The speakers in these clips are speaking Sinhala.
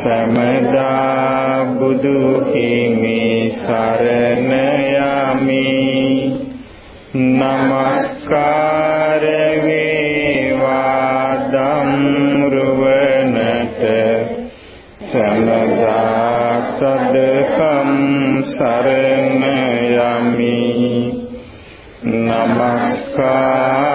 සමදා බුදු හිමි සරණ යමි. নমස්කාර වේවා ධම්රවණට සමදා සදකම් සරණ යමි. নমස්කාර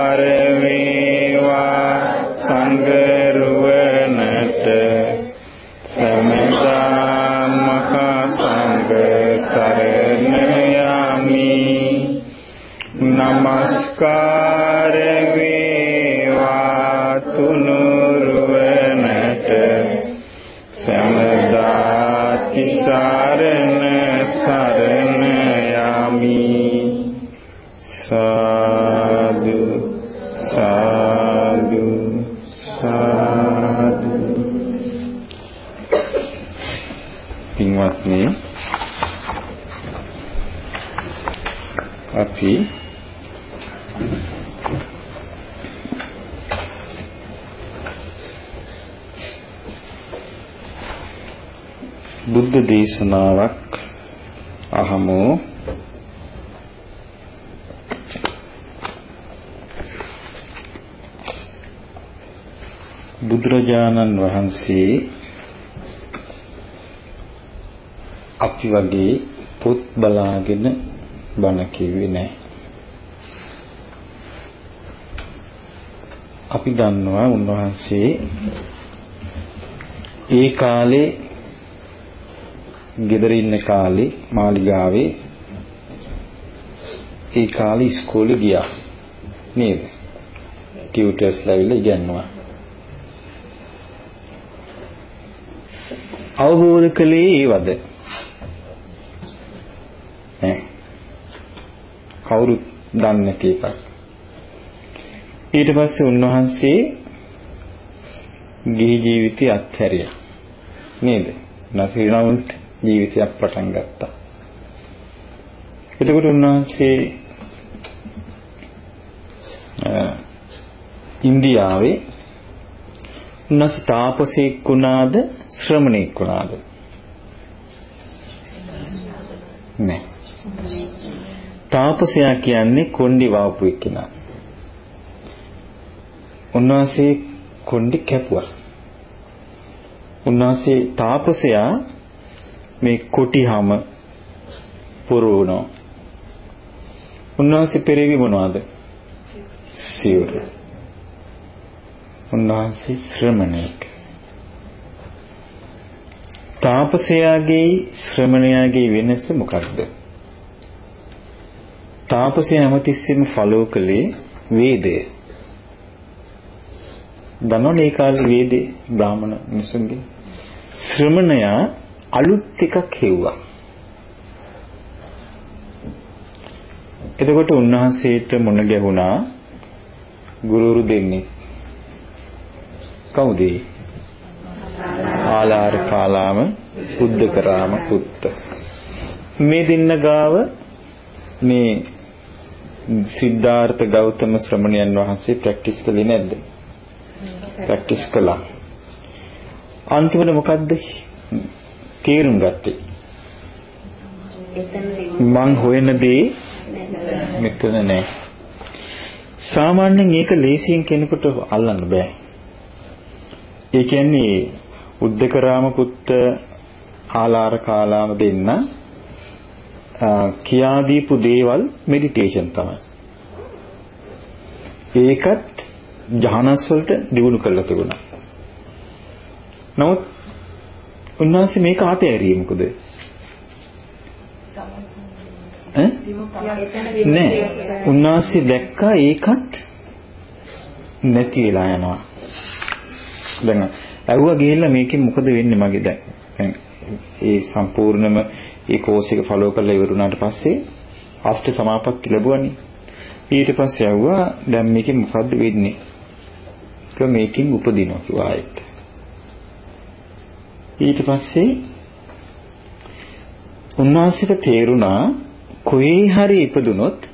බුද්ධ දේශනාවක් අහමු බුදුරජාණන් වහන්සේ අපි වගේ පොත් බලාගෙන බණ කිව්වේ නැහැ. අපි දන්නවා උන්වහන්සේ ඒ කාලේ ගෙදර ඉන්න කාලේ මාලිගාවේ ඒ කාලේ ඉස්කෝලේ ගියා නේද? ටියුටර්ස් ලැබිලා ඉගෙනුවා. අවබෝධ කළේ ඒවද? ඈ කවුරුත් දන්නේ නැති එකක්. ඊට පස්සේ උන්වහන්සේ ගිහි ජීවිතය අත්හැරියා. නේද? නසිරවුන්ට ජීවිතයක් පටන් ගත්තා. එතකොට උන්වහන්සේ ඉන්දියාවේ උන්වහන්සේ තාපසෙක් වුණාද ශ්‍රමණෙක් වුණාද? නෑ. තාපසයා කියන්නේ කොණ්ඩි වාපු එක්කෙනා. උන්වහන්සේ කොණ්ඩි කැපුවා. උන්වහන්සේ තාපසයා මේ කොටිහම පුරවනවා. උන්වහන්සේ පෙරේවි මොනවද? සිවුර. උන්වහන්සේ ශ්‍රමණෙක්. තාපසයාගේ ශ්‍රමණයාගේ වෙනස මොකක්ද? තාපසයා හැමතිස්සෙම ෆලෝ කළේ වේදය. දන්නවනේ ඒ කාලේ වේදේ බ්‍රාහමණ මිනිසුන්ගේ ශ්‍රමණයා අලුත් එකක් හෙව්වා. එතකොට උන්වහන්සේට මුණ ගැහුණා ගුරුරු දෙන්නේ. කවුද? ආලාර කාලාම බුද්ධකරාම පුත්ත. මේ දෙන්න ගාව මේ සිද්ධාර්ථ ගෞතම ශ්‍රමණයන් වහන්සේ ප්‍රැක්ටිස් කළේ නැද්ද? ප්‍රැක්ටිස් කළා. අන්තිමට මොකද්ද තේරුම් ගත්තේ? මං හොයන දේ මෙතන නෑ. සාමාන්‍යයෙන් ඒක ලේසියෙන් කෙනෙකුට අල්ලන්න බෑ. ඒ කියන්නේ උද්දකරාම පුත්ත ආලාර කාලාම දෙන්න කියා දීපු දේවල් මෙඩිටේෂන් තමයි. ඒකත් ජහනස් වලට දිනු කරලා තිබුණා. නමුත් උන්වහන්සේ මේක අතෑරියේ මොකද? නෑ. උන්වහන්සේ දැක්කා ඒකත් නැති වෙලා යනවා. දැන් ඇහුවා ගිහිල්ලා මේකෙන් මොකද වෙන්නේ මගේ දැන් ඒ සම්පූර්ණම ඒ කෝස් එක ෆලෝ කරලා ඉවරුණාට පස්සේ අෂ්ට සමාපatti ලැබුවානේ. ඊට පස්සේ ඇහුවා දැන් මේකෙන් මොකද්ද වෙන්නේ? ඒක මේකෙන් උපදිනවා කිව්වා ආයෙත්. ඊට පස්සේ උන්වහන්සේට තේරුණා කොහේ හරි ඉපදුනොත්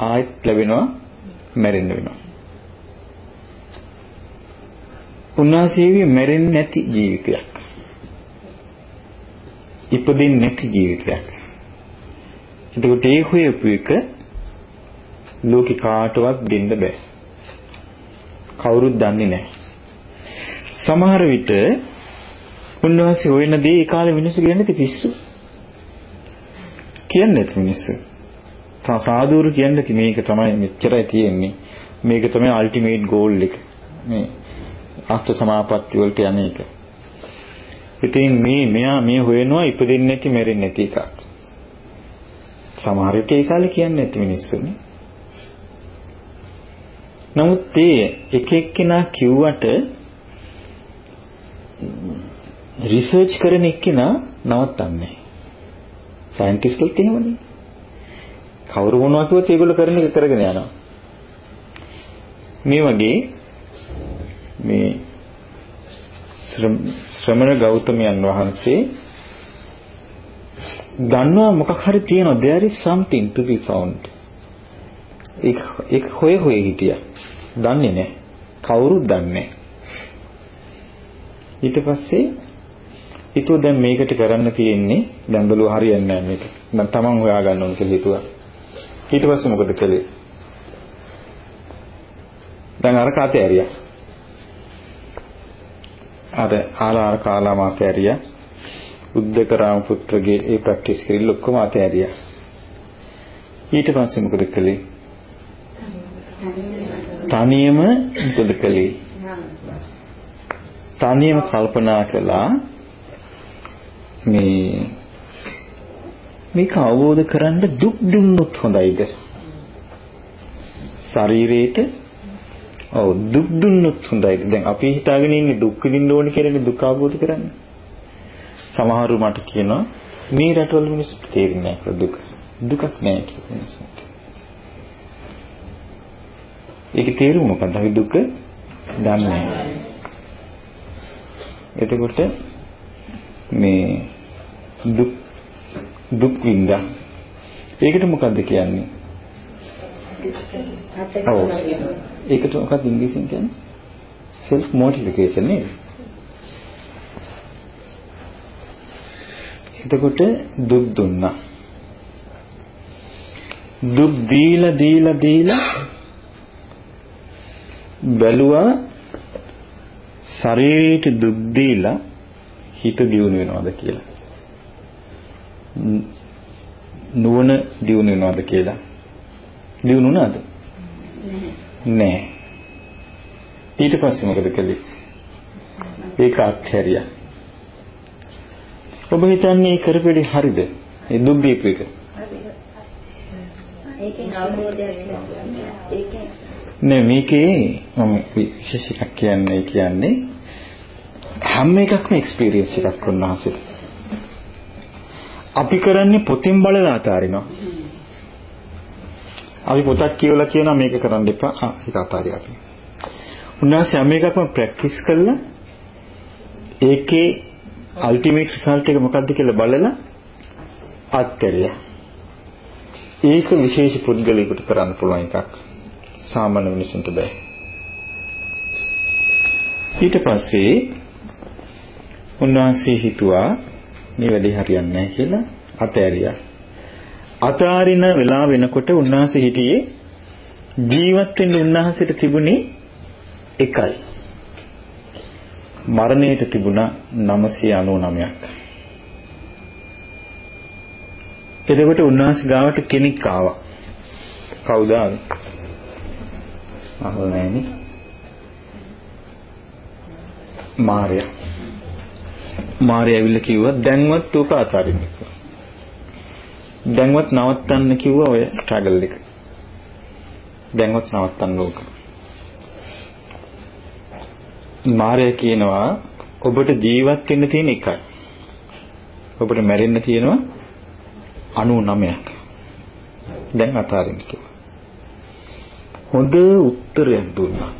ආයෙත් ලැබෙනවා මැරෙන්න වෙනවා. උන්වහන්සේගේ මැරෙන්නේ නැති ජීවිතයක්. ඉපදින්නේ නැති ජීවිතයක්. එතකොට ඒ හොයපු එක ලෝකේ කාටවත් දෙන්න බෑ. කවුරුත් දන්නේ නැහැ. සමහර විට උන්වහන්සේ හොයන දේ ඒ කාලේ මිනිස්සු කියන්නේ පිස්සු. කියන්නේ නැති මිනිස්සු. සාදුරු කියන්නේ මේක තමයි මෙච්චරයි තියෙන්නේ. මේක තමයි අල්ටිමේට් ගෝල් එක. මේ අෂ්ට සමාපatti වලට යන එක. ඉතින් මේ මෙයා මේ හොයනවා ඉපදෙන්නේ නැති මැරෙන්නේ නැති එකක්. සමහර විට ඒ කාලේ කියන්නේ නැති මිනිස්සුනේ. නමුත් ඒ එක එක්කෙනා කිව්වට රිසර්ච් කරන එක්කෙනා නවත්තන්නේ. සයන්ටිස්ට්ලත් එහෙමනේ. කවුරු මොනවා කිව්වොත් ඒගොල්ලෝ කරන එක කරගෙන යනවා. මේ වගේ මේ ශ්‍රමණ ගෞතමයන් වහන්සේ දන්නවා මොකක් හරි තියෙනවා there is something to be found ඒක ඒක හොය හොය හිටියා දන්නේ නැහැ කවුරුත් දන්නේ ඊට පස්සේ හිතුව දැන් මේකට කරන්න තියෙන්නේ දැන් බලුව හරියන්නේ නැහැ මේක දැන් තමන් හොයාගන්න ඕන කියලා හිතුවා ඊට පස්සේ මොකද කළේ දැන් අර කාතේ ඇරියා අර ආලාර කාලා මාතේ ඇරියා උද්දක රාම පුත්‍රගේ ඒ ප්‍රැක්ටිස් කරලා ඔක්කොම අතෑරියා. ඊට පස්සේ මොකද කළේ? තනියම මොකද කළේ? තනියම කල්පනා කළා මේ මේක අවබෝධ කරන්න දුක් දුන්නොත් හොඳයිද? ශරීරේට ඔව් දුක් දුන්නොත් හොඳයිද? දැන් අපි හිතාගෙන ඉන්නේ දුක් විඳින්න ඕනේ කියලා දුක් අවබෝධ කරන්නේ. සමහරු මට කියනවා මේ රටවල මිනිස්සුන්ට තේරෙන්නේ නැහැ දුක. දුකක් නැහැ කියලා මිනිස්සුන්ට. ඒකේ තේරුම මොකක්ද? අපි දුක දන්නේ නැහැ. එතකොට මේ දුක් දුක් විඳා ඒකට මොකද්ද කියන්නේ? ඔව්. ඒකට මොකක්ද ඉංග්‍රීසියෙන් කියන්නේ? self mortification නේද? එතකොට දුක් දුන්නා. දුක් දීලා දීලා දීලා බැලුවා ශරීරයට දුක් දීලා හිත දියුණු වෙනවද කියලා. නුවණ දියුණු වෙනවද කියලා. දියුණු වුණාද? නැහැ. ඊට පස්සේ මොකද කළේ? ඒක අත්හැරියා. ඔබ හිතන්නේ ඒ කරපෙඩි හරිද? ඒ දුක් දීපු එක. නෑ මේකේ මම විශේෂ එකක් කියන්නේ කියන්නේ හැම එකක්ම එක්ස්පීරියන්ස් එකක් වුණාසෙට. අපි කරන්නේ පොතින් බලලා අතාරිනවා. අපි පොතක් කියවලා කියනවා මේක කරන්න එපා. ආ ඒක අතාරිය අපි. උන්වහන්සේ හැම එකක්ම ප්‍රැක්ටිස් කළා ඒකේ අල්ටිමේට් රිසල්ට් එක මොකක්ද කියලා බලලා අත්හැරියා. ඒක විශේෂ පුද්ගලයෙකුට කරන්න පුළුවන් එකක්. සාමාන්‍ය මිනිසුන්ට බෑ. ඊට පස්සේ උන්වහන්සේ හිතුවා මේ වැඩේ හරියන්නේ නැහැ කියලා අතෑරියා. අතාරින වෙලාව වෙනකොට උන්වහන්සේ හිටියේ ජීවත් වෙන්න උන්වහන්සේට තිබුණේ එකයි. මරණයට තිබුණා 999ක්. එතකොට උන්වහන්සේ ගාවට කෙනෙක් ආවා. කවුද ආවේ? අහලා නැහෙනි. මාර්යා. මාර්යා ඇවිල්ලා කිව්වා දැන්වත් උක අතාරින්න කියලා. දැන්වත් නවත්තන්න කිව්වා ඔය ස්ට්‍රගල් එක. දැන්වත් නවත්තන්න ඕක. මාර්යා කියනවා ඔබට ජීවත් වෙන්න තියෙන එකයි. ඔබට මැරෙන්න තියෙනවා 99ක්. දැන් අතාරින්න කිව්වා. හොඳ උත්තරයක් දුන්නා.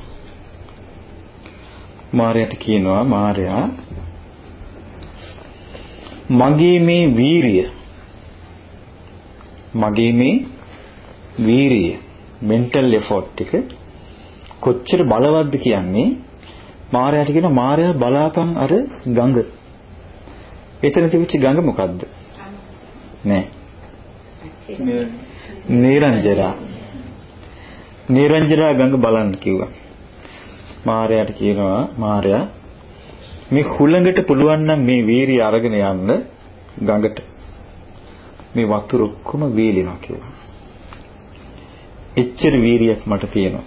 මාර්යාට කියනවා මාර්යා මගේ මේ වීරිය මගේ මේ වීරිය මෙන්ටල් එෆෝට් එක කොච්චර බලවත්ද කියන්නේ මාරයාට කියන මාරයා බලාපන් අර ගඟ. එතන තිබිච්ච ගඟ මොකද්ද? නෑ. නිරංජරා. නිරංජරා ගඟ බලන්න කිව්වා. මාරයාට කියනවා මාරයා මේ හුළඟට පුළුවන් නම් මේ වීරිය අරගෙන යන්න ගඟට. මේ වතුර ඔක්කොම වීලිනවා කිව්වා. එච්චර වීරියක් මට තියෙනවා.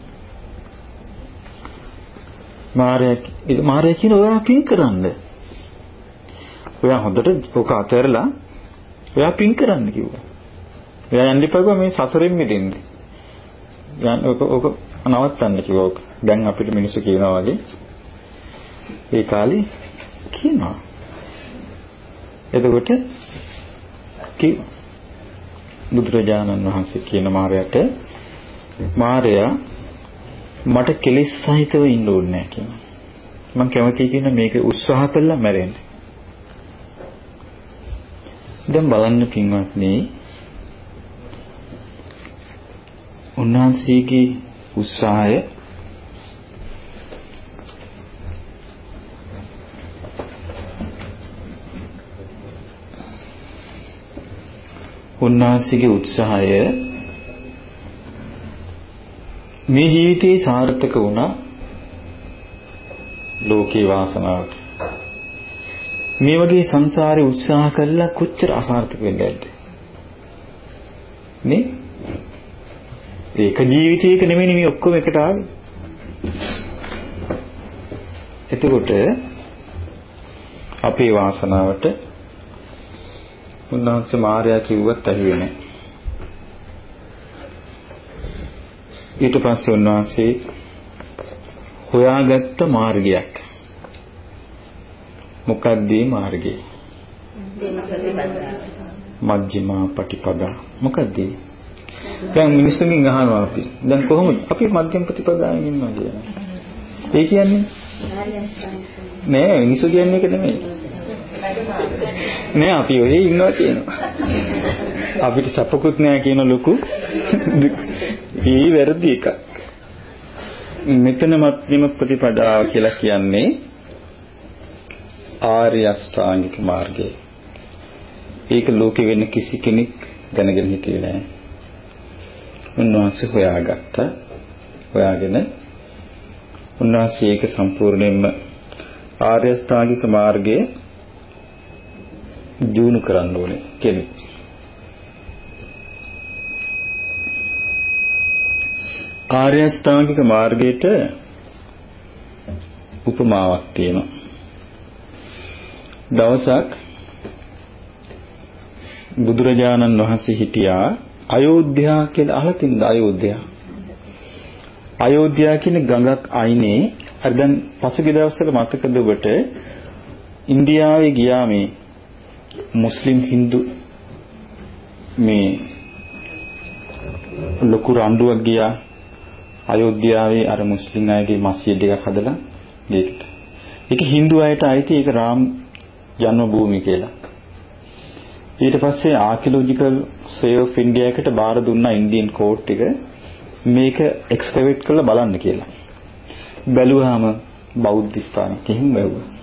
මාරයා මාරයා කියන ඔයා පින් කරන්න. ඔයා හොඳට ඔක අතහැරලා ඔයා පින් කරන්න කිව්වා. ඔයා යන්න ඉපගුවා මේ සසරෙන් මිදෙන්න. යන්න ඔක ඔක නවත්තන්න කිව්වා ඔක. දැන් අපිට මිනිස්සු කියනවා වගේ ඒ කාලේ කියනවා. එතකොට කි බුදුරජාණන් වහන්සේ කියන මාරයට මාරයා මට කෙලිස් සහිතව ඉන්න ඕනේ නැහැ කියනවා. මම කැමතියි කියන මේක උත්සාහ කළා මැරෙන්න. දැන් බලන්න පින්වත්නි උන්වහන්සේගේ උත්සාහය උන්වහන්සේගේ උත්සාහය මේ ජීවිතේ සාර්ථක වුණා. ලෝකේ වාසනාවට. මේ වගේ සංසාරේ උත්සාහ කළා කොච්චර අසාර්ථක වෙන්නේ නැද්ද නේ? ඒක ජීවිතයක නෙමෙයි මේ ඔක්කොම එකට ආවේ. එතකොට අපේ වාසනාවට උන්වහන්සේ මාර්යා කිව්වත් ඇහුවේ නැහැ. ඊට පස්සේ උන්වහන්සේ හොයාගත්ත මාර්ගයක්. මොකක්ද මේ මාර්ගය? මජ්ක්‍ධිමා පටිපදා. මොකක්ද දැන් මිනිස්සුන්ගෙන් අහනවා අපි. දැන් කොහොමද අපි මධ්‍යම ප්‍රතිපදාවෙන් ඉන්නවා කියන්නේ? ඒ කියන්නේ නෑ මිනිස්සු කියන්නේ ඒක නෙමෙයි. නෑ අපි ඔහේ ඉන්නවා කියනවා. අපිට සපකුත් නෑ කියන ලොකු ඒ වැරදි එකක්. මෙතන මධ්‍යම ප්‍රතිපදාව කියලා කියන්නේ ආර්ය අෂ්ටාංගික මාර්ගය. ඒක ලෝකෙ වෙන කිසි කෙනෙක් දැනගෙන හිටියේ නෑ. උන්වහන්සේ හොයාගත්තා. හොයාගෙන උන්වහන්සේ ඒක සම්පූර්ණයෙන්ම ආර්ය අෂ්ටාංගික මාර්ගයේ දිනු කරන්න ඕනේ කෙනෙක්. ආර්ය අෂ්ටාංගික මාර්ගයට උපමාවක් තියෙනවා. දවසක් බුදුරජාණන් වහන්සේ හිටියා අයෝධ්‍යා කියලා අහලා තින්ද අයෝධ්‍යා. අයෝධ්‍යා කියන ගඟක් අයිනේ අර දැන් පසුගිය දවස්වල මතකද ඔබට ඉන්දියාවේ ගියා මේ මුස්ලිම් හින්දු මේ ලොකු රණ්ඩුවක් ගියා අයෝධ්‍යාවේ අර මුස්ලිම් අයගේ මස්ජිද් එකක් හදලා ඒකට. ඒක හින්දු අයට අයිති ඒක රාම් ජන්ම භූමිය කියලා. ඊට පස්සේ ආකියොලොජිකල් සර්වේ ඔෆ් ඉන්ඩියා එකට බාර දුන්නා ඉන්දියන් කෝර්ට් එක මේක එක්ස්කවේට් කරලා බලන්න කියලා. බැලුවාම බෞද්ධ ස්ථානයක් එහෙම බැලුවා.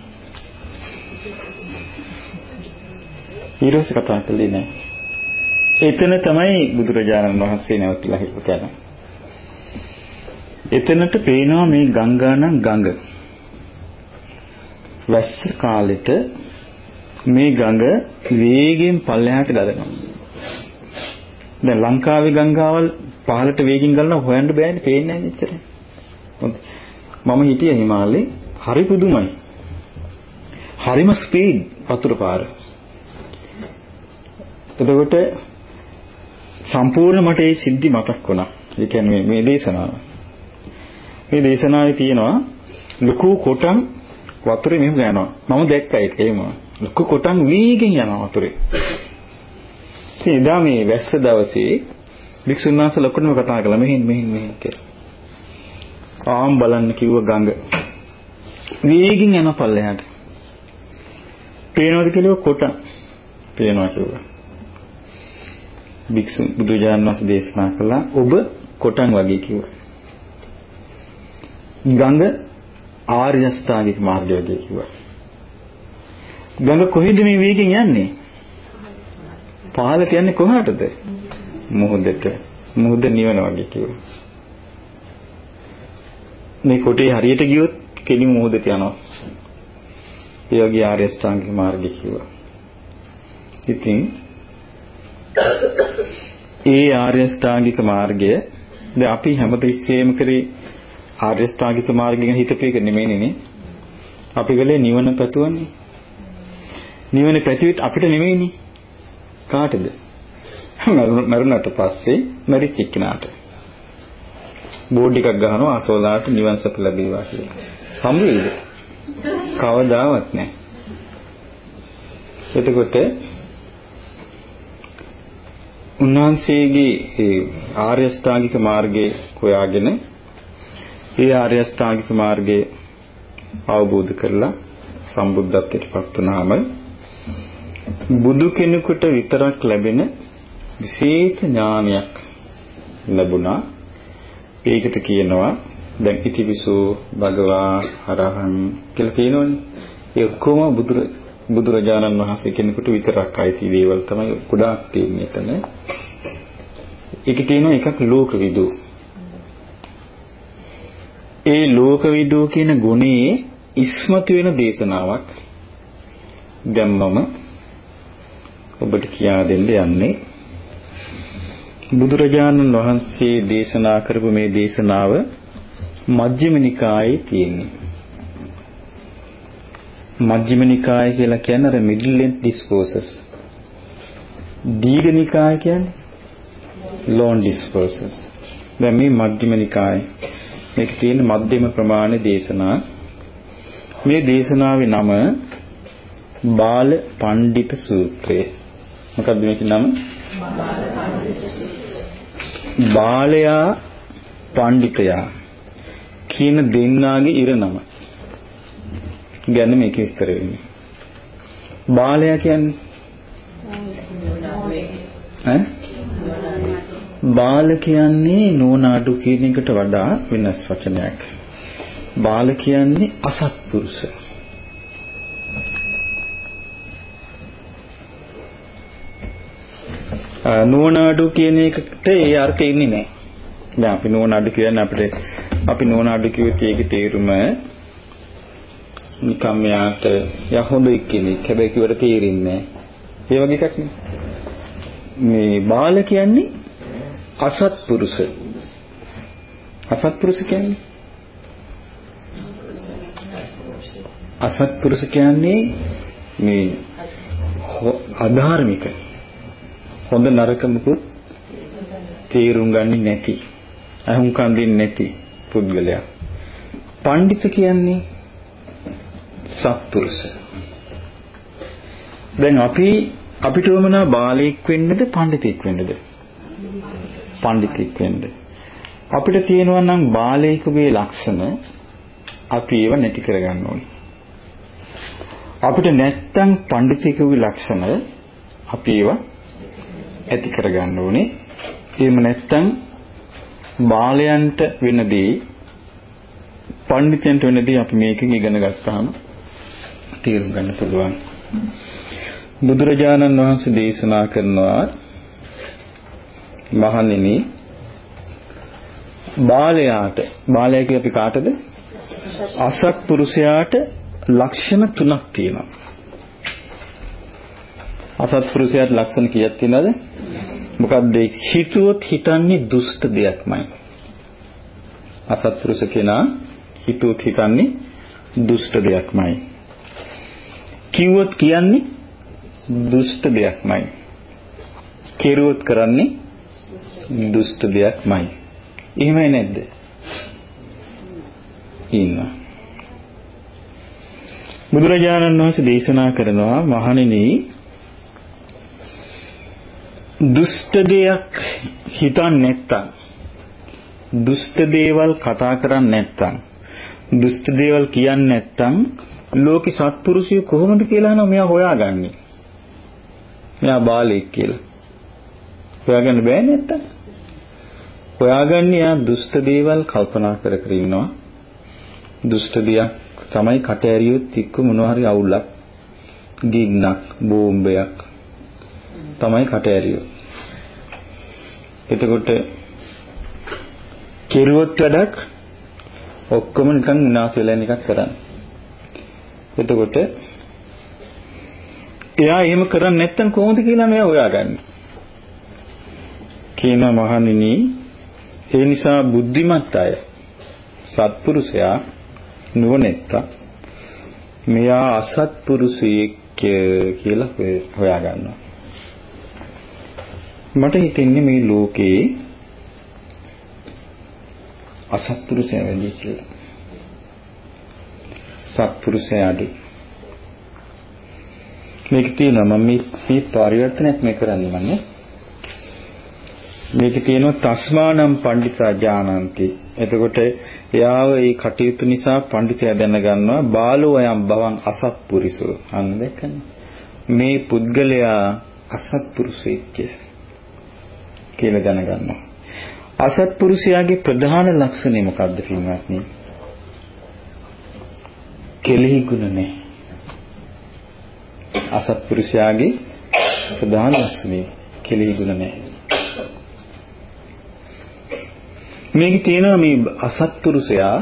ඊරෝස් කතා කළේ නෑ. එතන තමයි බුදුරජාණන් වහන්සේ නැවතිලා හිටපු එතනට පේනවා මේ ගංගානම් ගඟ. වැස්ස කාලෙට මේ ගඟ වේගෙන් පල්ලෙහාට ගලනවා. දැන් ලංකාවේ ගංගාවල් පහළට වේගින් ගලනවා හොයන්න බෑනේ පේන්නේ නැහැ එච්චර. මම හිටියේ හිමාලේ හරි පුදුමයි. හරිම ස්පීඩ් වතුර පාර. එතකොට සම්පූර්ණ මට ඒ සිද්ධි මතක් වුණා. ඒ කියන්නේ මේ දේශනාව. මේ දේශනාවේ තියෙනවා ලুকু කොටන් වතුරේ මෙහෙම යනවා. මම දැක්කා ඒක එහෙම. ලুকু කොටන් වීගෙන් යනවා වතුරේ. ඉතින් එදා මේ වැස්ස දවසේ වික්ෂුන් වහන්සේ ලොකුටම කතා කළා මෙහෙන් මෙහෙන් මෙහෙන් කියලා. ආම් බලන්න කිව්ව ගඟ. වීගෙන් යන පල්ලෙහාට. පේනවද කියලා කොටන්. පේනවා කිව්වා. භික්ෂු බුදුජානක වහන්සේ දේශනා කළා ඔබ කොටන් වගේ කිව්වා. ගඟ ආර්ය අෂ්ටාංගික මාර්ගය කිව්වා. ගඟ කොහෙද මේ වේගෙන් යන්නේ? පහළට යන්නේ කොහාටද? මුහුදට. මුහුද නිවන වගේ කිව්වා. මේ කොටේ හරියට ගියොත් කෙලින් මුහුදට යනවා. ඒ වගේ ආර්ය අෂ්ටාංගික මාර්ගය කිව්වා. ඉතින් ඒ ආර්ය අෂ්ටාංගික මාර්ගය දැන් අපි හැමතිස්සෙම කරේ ආර්ය අෂ්ටාංගික මාර්ගයෙන් හිතපේක නෙමෙයිනේ නේ. අපි ගලේ නිවන පැතුවන්නේ. නිවන පැතුවෙත් අපිට නෙමෙයිනේ. කාටද? මරුණට පස්සේ මරිච්ච කෙනාට. බෝඩ් එකක් ගහනවා අසෝලාට නිවන් සප ලැබේවා කියලා. හම්බ වෙයිද? කවදාවත් නැහැ. එතකොට උන්වහන්සේගේ ඒ ආර්ය අෂ්ටාංගික මාර්ගයේ හොයාගෙන ඒ ආර්ය අෂ්ටාංගික මාර්ගයේ අවබෝධ කරලා සම්බුද්ධත්වයට පත් වුණාම බුදු කෙනෙකුට විතරක් ලැබෙන විශේෂ ඥානයක් ලැබුණා. ඒකට කියනවා දැන් ඉතිවිසෝ භගවා අරහං කියලා කියනවනේ. ඒ ඔක්කොම බුදුර බුදුරජාණන් වහන්සේ කෙනෙකුට විතරක් අයිති දේවල් තමයි ගොඩාක් තියෙන්නේ එතන. ඒකේ තියෙනවා එකක් ලෝකවිදු. ඒ ලෝකවිදු කියන ගුණයේ ඉස්මතු වෙන දේශනාවක් දැන් මම ඔබට කියා දෙන්න යන්නේ බුදුරජාණන් වහන්සේ දේශනා කරපු මේ දේශනාව මජ්ක්‍ධිම නිකායේ තියෙන්නේ. මජ්ක්‍ධිම නිකාය කියලා කියන්නේ අර middle length discourses. දීඝ නිකාය කියන්නේ long discourses. දැන් මේ මජ්ක්‍ධිම නිකාය. මේක තියෙන මධ්‍යම ප්‍රමාණ දේශනා. මේ දේශනාවේ නම බාල පණ්ඩිත සූත්‍රය. මොකක්ද මේකේ නම? බාලයා පණ්ඩිතයා කියන දෙන්නාගේ ඉරනම. ගැන මේක විස්තර වෙන්නේ. බාලයා කියන්නේ ඈ බාල කියන්නේ නෝනාඩු කියන එකට වඩා වෙනස් වචනයක්. බාල කියන්නේ අසත්පුරුෂ. නෝනාඩු කියන එකට ඒ අර්ථය ඉන්නේ නැහැ. දැන් අපි නෝනාඩු කියන්නේ අපිට අපි නෝනාඩු කිව්වොත් ඒකේ තේරුම නිකම් යාට යා හොඳ කෙනෙක් හැබැයි කිව්වට තේරෙන්නේ නැහැ. ඒ වගේ එකක් නේ. මේ බාල කියන්නේ අසත්පුරුෂ. අසත්පුරුෂ කියන්නේ අසත්පුරුෂ කියන්නේ මේ අධාර්මික හොඳ නරක මුකුත් තේරුම් ගන්නේ නැති අහුම්කම් දෙන්නේ නැති පුද්ගලයා. පඬිත කියන්නේ සත්පුරුෂ. දැන් අපි අපිට වමනා බාලයෙක් වෙන්නද පඬිතෙක් වෙන්නද? පඬිතෙක් වෙන්න. අපිට තියෙනවා නම් බාලයෙකුගේ ලක්ෂණ අපි ඒව නැති කරගන්න ඕනේ. අපිට නැත්තම් පඬිතෙකුගේ ලක්ෂණ අපි ඒව ඇති කරගන්න ඕනේ. එහෙම නැත්තම් බාලයන්ට වෙනදී පඬිතයන්ට වෙනදී අපි මේකෙන් ඉගෙන ගත්තාම තේරුම් ගන්න පුළුවන්. බුදුරජාණන් වහන්සේ දේශනා කරනවා මහණෙනි බාලයාට බාලයා කිය අපි කාටද? අසත්පුරුෂයාට ලක්ෂණ තුනක් තියෙනවා. අසත්පුරුෂයාට ලක්ෂණ කීයක් තියෙනවද? මොකද්ද හිතුවොත් හිතන්නේ දුෂ්ට දෙයක්මයි. අසත්පුරුෂ කෙනා හිතුවොත් හිතන්නේ දුෂ්ට දෙයක්මයි. කිව්වොත් කියන්නේ දුෂ්ට දෙයක්මයි. කෙරුවොත් කරන්නේ දුෂ්ට දෙයක්මයි. එහෙමයි නැද්ද? ඉන්නවා. බුදුරජාණන් වහන්සේ දේශනා කරනවා මහණෙනි දුෂ්ට දෙයක් හිතන්නේ නැත්තම් දුෂ්ට දේවල් කතා කරන්නේ නැත්තම් දුෂ්ට දේවල් කියන්නේ නැත්තම් ලෝකේ සත්පුරුෂය කොහොමද කියලා අහනවා මෙයා හොයාගන්නේ. මෙයා බාලෙක් කියලා. හොයාගන්න බෑ නැත්තම්. හොයාගන්නේ යා දුෂ්ට දේවල් කල්පනා කර කර ඉන්නවා. දුෂ්ට දෙයක් තමයි කට ඇරියොත් එක්ක මොනවා හරි අවුලක් ගින්නක් බෝම්බයක් තමයි කට ඇරියොත් එතකොට කෙරුවොත් වැඩක් ඔක්කොම නිකන් විනාශ වෙලා එකක් කරන්නේ. එතකොට එයා එහෙම කරන්නේ නැත්තම් කොහොමද කියලා මෙයා හොයාගන්නේ. කියනවා මහණෙනි ඒ නිසා බුද්ධිමත් අය සත්පුරුෂයා නුවණැත්තා මෙයා අසත්පුරුෂයෙක් කියලා හොයා ගන්නවා. මට හිතෙන්නේ මේ ලෝකේ අසත්පුරුෂය වැඩි කියලා. සත්පුරුෂය අඩු. මේක තියෙනවා මම මේ මේ පරිවර්තනයක් මේ කරන්නේ මන්නේ. මේක තියෙනවා තස්මානම් පණ්ඩිතා ඥානಂತಿ. එතකොට එයාව ඒ කටයුතු නිසා පඬිතයා දැනගන්නවා බාලෝ යම් බවන් අසත්පුරුෂෝ. අන්න දැක්කනේ. මේ පුද්ගලයා අසත්පුරුෂයෙක් කියලා දැනගන්නවා. අසත්පුරුෂයාගේ ප්‍රධාන ලක්ෂණය මොකක්ද පින්වත්නි? කෙලෙහි ගුණ නැහැ. අසත්පුරුෂයාගේ ප්‍රධාන ලක්ෂණය කෙලෙහි ගුණ නැහැ. මේකේ තියෙනවා මේ අසත්පුරුෂයා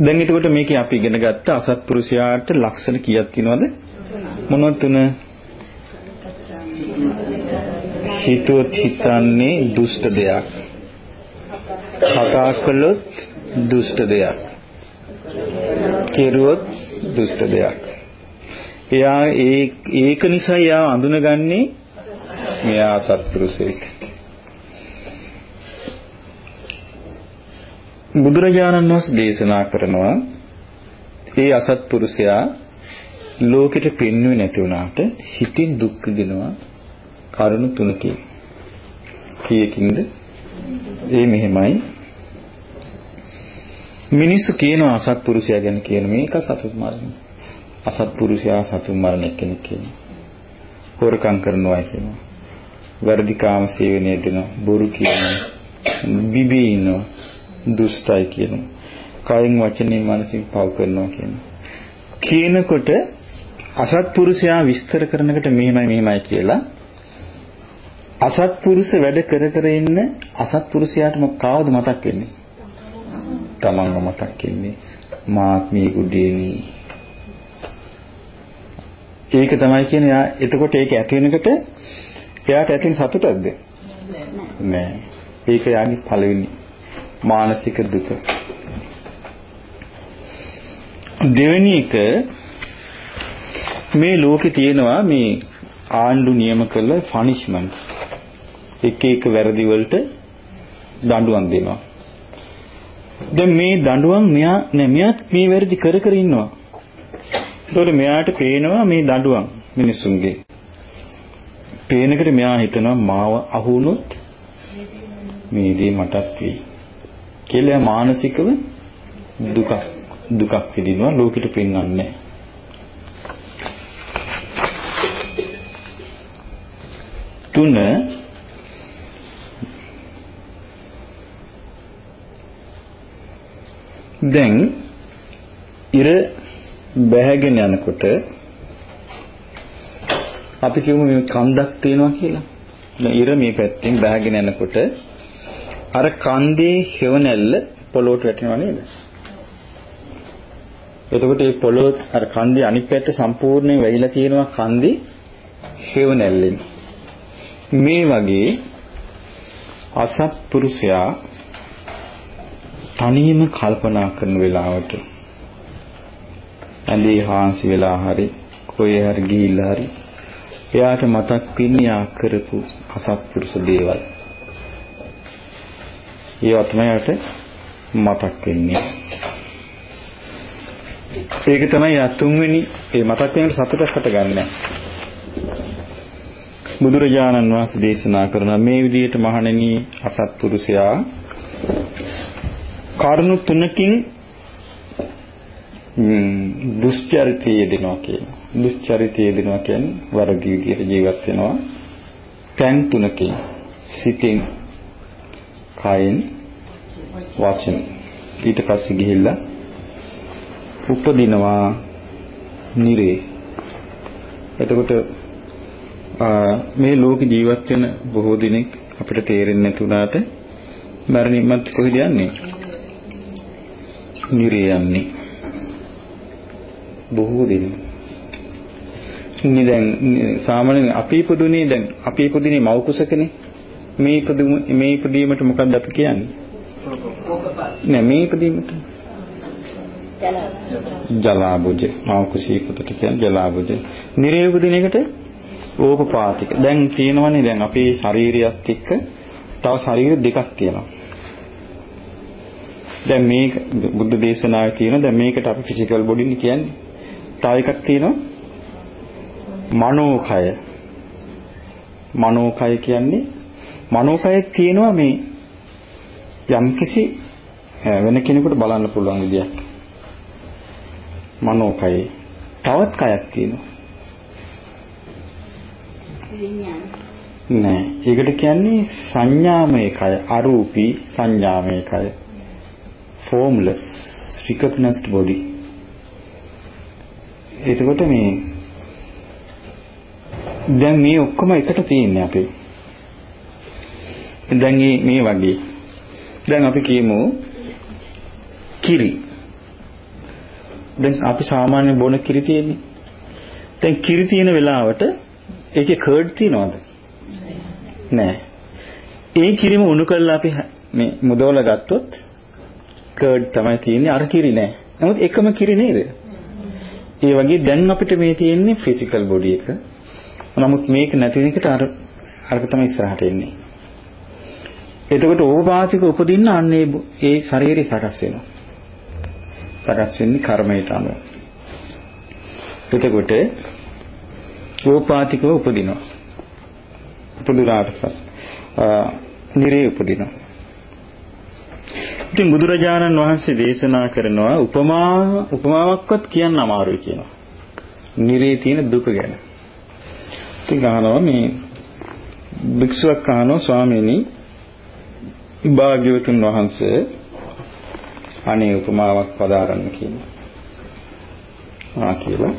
දැන් එතකොට මේකේ අපි ඉගෙන ගත්ත අසත්පුරුෂයාට ලක්ෂණ කීයක් තියෙනවද? මොනවද තුන? හිතුවත් හිතන්නේ දුෂ්ට දෙයක්. කතා කළොත් දුෂ්ට දෙයක්. කෙරුවොත් දුෂ්ට දෙයක්. එයා ඒක නිසා එයා අඳුනගන්නේ මෙයා සත්පුරුෂයෙක්. බුදුරජාණන් වහන්සේ දේශනා කරනවා ඒ අසත්පුරුෂයා ලෝකෙට පින්නුවේ නැති වුණාට හිතින් දුක් විඳිනවා කරුණු තුනකින්. කීයකින්ද? ඒ මෙහෙමයි. මිනිස්සු කියනවා අසත්පුරුෂයා ගැන කියන මේක සතුන් මරණ. අසත්පුරුෂයා සතුන් මරණ කෙනෙක් කියනවා. හොරකම් කරනවා කියනවා. වැරදි කාම සේවනය දෙනවා. බොරු කියනවා. බිබී ඉන්නවා. දුෂ්ටයි කියනවා. කයින් වචනෙන් මනසින් පව කරනවා කියනවා. කියනකොට අසත්පුරුෂයා විස්තර කරනකොට මෙහෙමයි මෙහෙමයි කියලා අසත්පුරුෂ වැඩ කර කර ඉන්න අසත්පුරුෂයාට මොකවද මතක් වෙන්නේ? තමන්ව මතක් වෙන්නේ මාත් මේ ගුඩේනි. ඒක තමයි කියන්නේ යා එතකොට ඒක ඇති වෙනකොට එයාට ඇතින් සතුටක්ද? නෑ. ඒක යාගේ පළවෙනි මානසික දුක. දෙවෙනි එක මේ ලෝකේ තියෙනවා මේ ආණ්ඩු නියම කළ ෆනිෂ්මන්ට් එක එක වැරදි වලට දඬුවම් දෙනවා. දැන් මේ දඬුවම් මෙයා නෑ මෙයාත් මේ වැරදි කර කර ඉන්නවා. ඒතකොට මෙයාට පේනවා මේ දඬුවම් මිනිසුන්ගේ. පේනකට මෙයා හිතනවා මාව අහුනොත් මේ දේ මටත් වෙයි. කියලා මානසිකව දුක දුකක් විඳිනවා ලෝකෙට පෙන්වන්නේ තුන දැන් ඉර බැහැගෙන යනකොට අපි කියමු මේ කන්දක් තියෙනවා කියලා. දැන් ඉර මේ පැත්තෙන් බැහැගෙන යනකොට අර කන්දේ හෙවණැල්ල පොළොවට වැටෙනව නේද? එතකොට මේ පොළොව අර කන්දේ අනිත් පැත්ත සම්පූර්ණයෙන් වැහිලා තියෙනවා කන්දේ හෙවණැල්ලෙන්. මේ වගේ අසත්පුරුෂයා තනියම කල්පනා කරන වෙලාවට ඇඳේ හාන්සි වෙලා හරි කොහේ හරි ගිහිල්ලා හරි එයාට මතක් වෙන්නේ ආ කරපු අසත්පුරුෂ දේවල්. ඒවා තමයි යට මතක් වෙන්නේ. ඒක තමයි යා තුන්වෙනි ඒ මතක් වෙනකොට සතුටක් හටගන්නේ බුදුරජාණන් වහන්සේ දේශනා කරන මේ විදිහට මහණෙනි අසත්පුරුෂයා කරුණු තුනකින් දුෂ්චරිතය යෙදෙනවා කියනවා. දුෂ්චරිතය යෙදෙනවා කියන්නේ වරදි විදිහට ජීවත් වෙනවා. තැන් තුනකින් සිතින් කයින් වචන ඊට පස්සේ ගිහිල්ලා උපදිනවා නිරේ. එතකොට මේ ලෝක ජීවත් වෙන බොහෝ දිනෙක අපිට තේරෙන්නේ නැතුණාට මරණින්මත් කොහෙද යන්නේ? නිරේ යන්නේ. බොහෝ දිනෙක. ඉන්නේ දැන් සාමාන්‍යයෙන් අපි ඉපදුනේ දැන් අපි ඉපදුනේ මව් කුසකනේ. මේ ඉපදීම මේ ඉපදීමට මොකක්ද අපි කියන්නේ? නෑ මේ ඉපදීමට ජලාබුජ මව් කුසී පුතට කියන්නේ ජලාබුජ. නිරේ උපදින එකට ඕපපාතික. දැන් කියනවනේ දැන් අපේ ශරීරයත් එක්ක තව ශරීර දෙකක් තියෙනවා. දැන් මේක බුද්ධ දේශනාවේ තියෙන දැන් මේකට අපි ෆිසිකල් බොඩි කියන්නේ. තව එකක් තියෙනවා මනෝකය. මනෝකය කියන්නේ මනෝකය තියෙනවා මේ යම්කිසි වෙන කෙනෙකුට බලන්න පුළුවන් විදියක්. මනෝකය. තවත් කයක් තියෙනවා. නෑ. ඒකට කියන්නේ සංඥාමය කය, අරූපී සංඥාමය කය. Formless recognized body. එතකොට මේ දැන් මේ ඔක්කොම එකට තියෙන්නේ අපේ. දැන් මේ වගේ. දැන් අපි කියමු කිරි. දැන් අපි සාමාන්‍ය බොන කිරි තියෙන්නේ. දැන් කිරි තියෙන වෙලාවට ඒකේ කර්ඩ් තියනවද? නෑ. ඒ කිරිම උණු කරලා අපි මේ මුදවලා ගත්තොත් කර්ඩ් තමයි තියෙන්නේ අර කිරි නෑ. නමුත් එකම කිරි නේද? ඒ වගේ දැන් අපිට මේ තියෙන්නේ ෆිසිකල් බොඩි එක. නමුත් මේක නැති වෙන එකට අර අරක තමයි ඉස්සරහට එන්නේ. එතකොට ඕපාතික උපදින්න අන්නේ ඒ ශරීරය සකස් වෙනවා. සකස් වෙන්නේ කර්මයට අනුව. එතකොට ඕපාතිකව උපදිනවා. උපදුනාට පස්සේ නිරේ උපදිනවා. ඉතින් බුදුරජාණන් වහන්සේ දේශනා කරනවා උපමා උපමාවක්වත් කියන්න අමාරුයි කියනවා. නිරේ තියෙන දුක ගැන. ඉතින් අහනවා මේ භික්ෂුවක් අහනවා ස්වාමීනි භාග්‍යවතුන් වහන්සේ අනේ උපමාවක් පදාරන්න කියනවා. ආ කියලා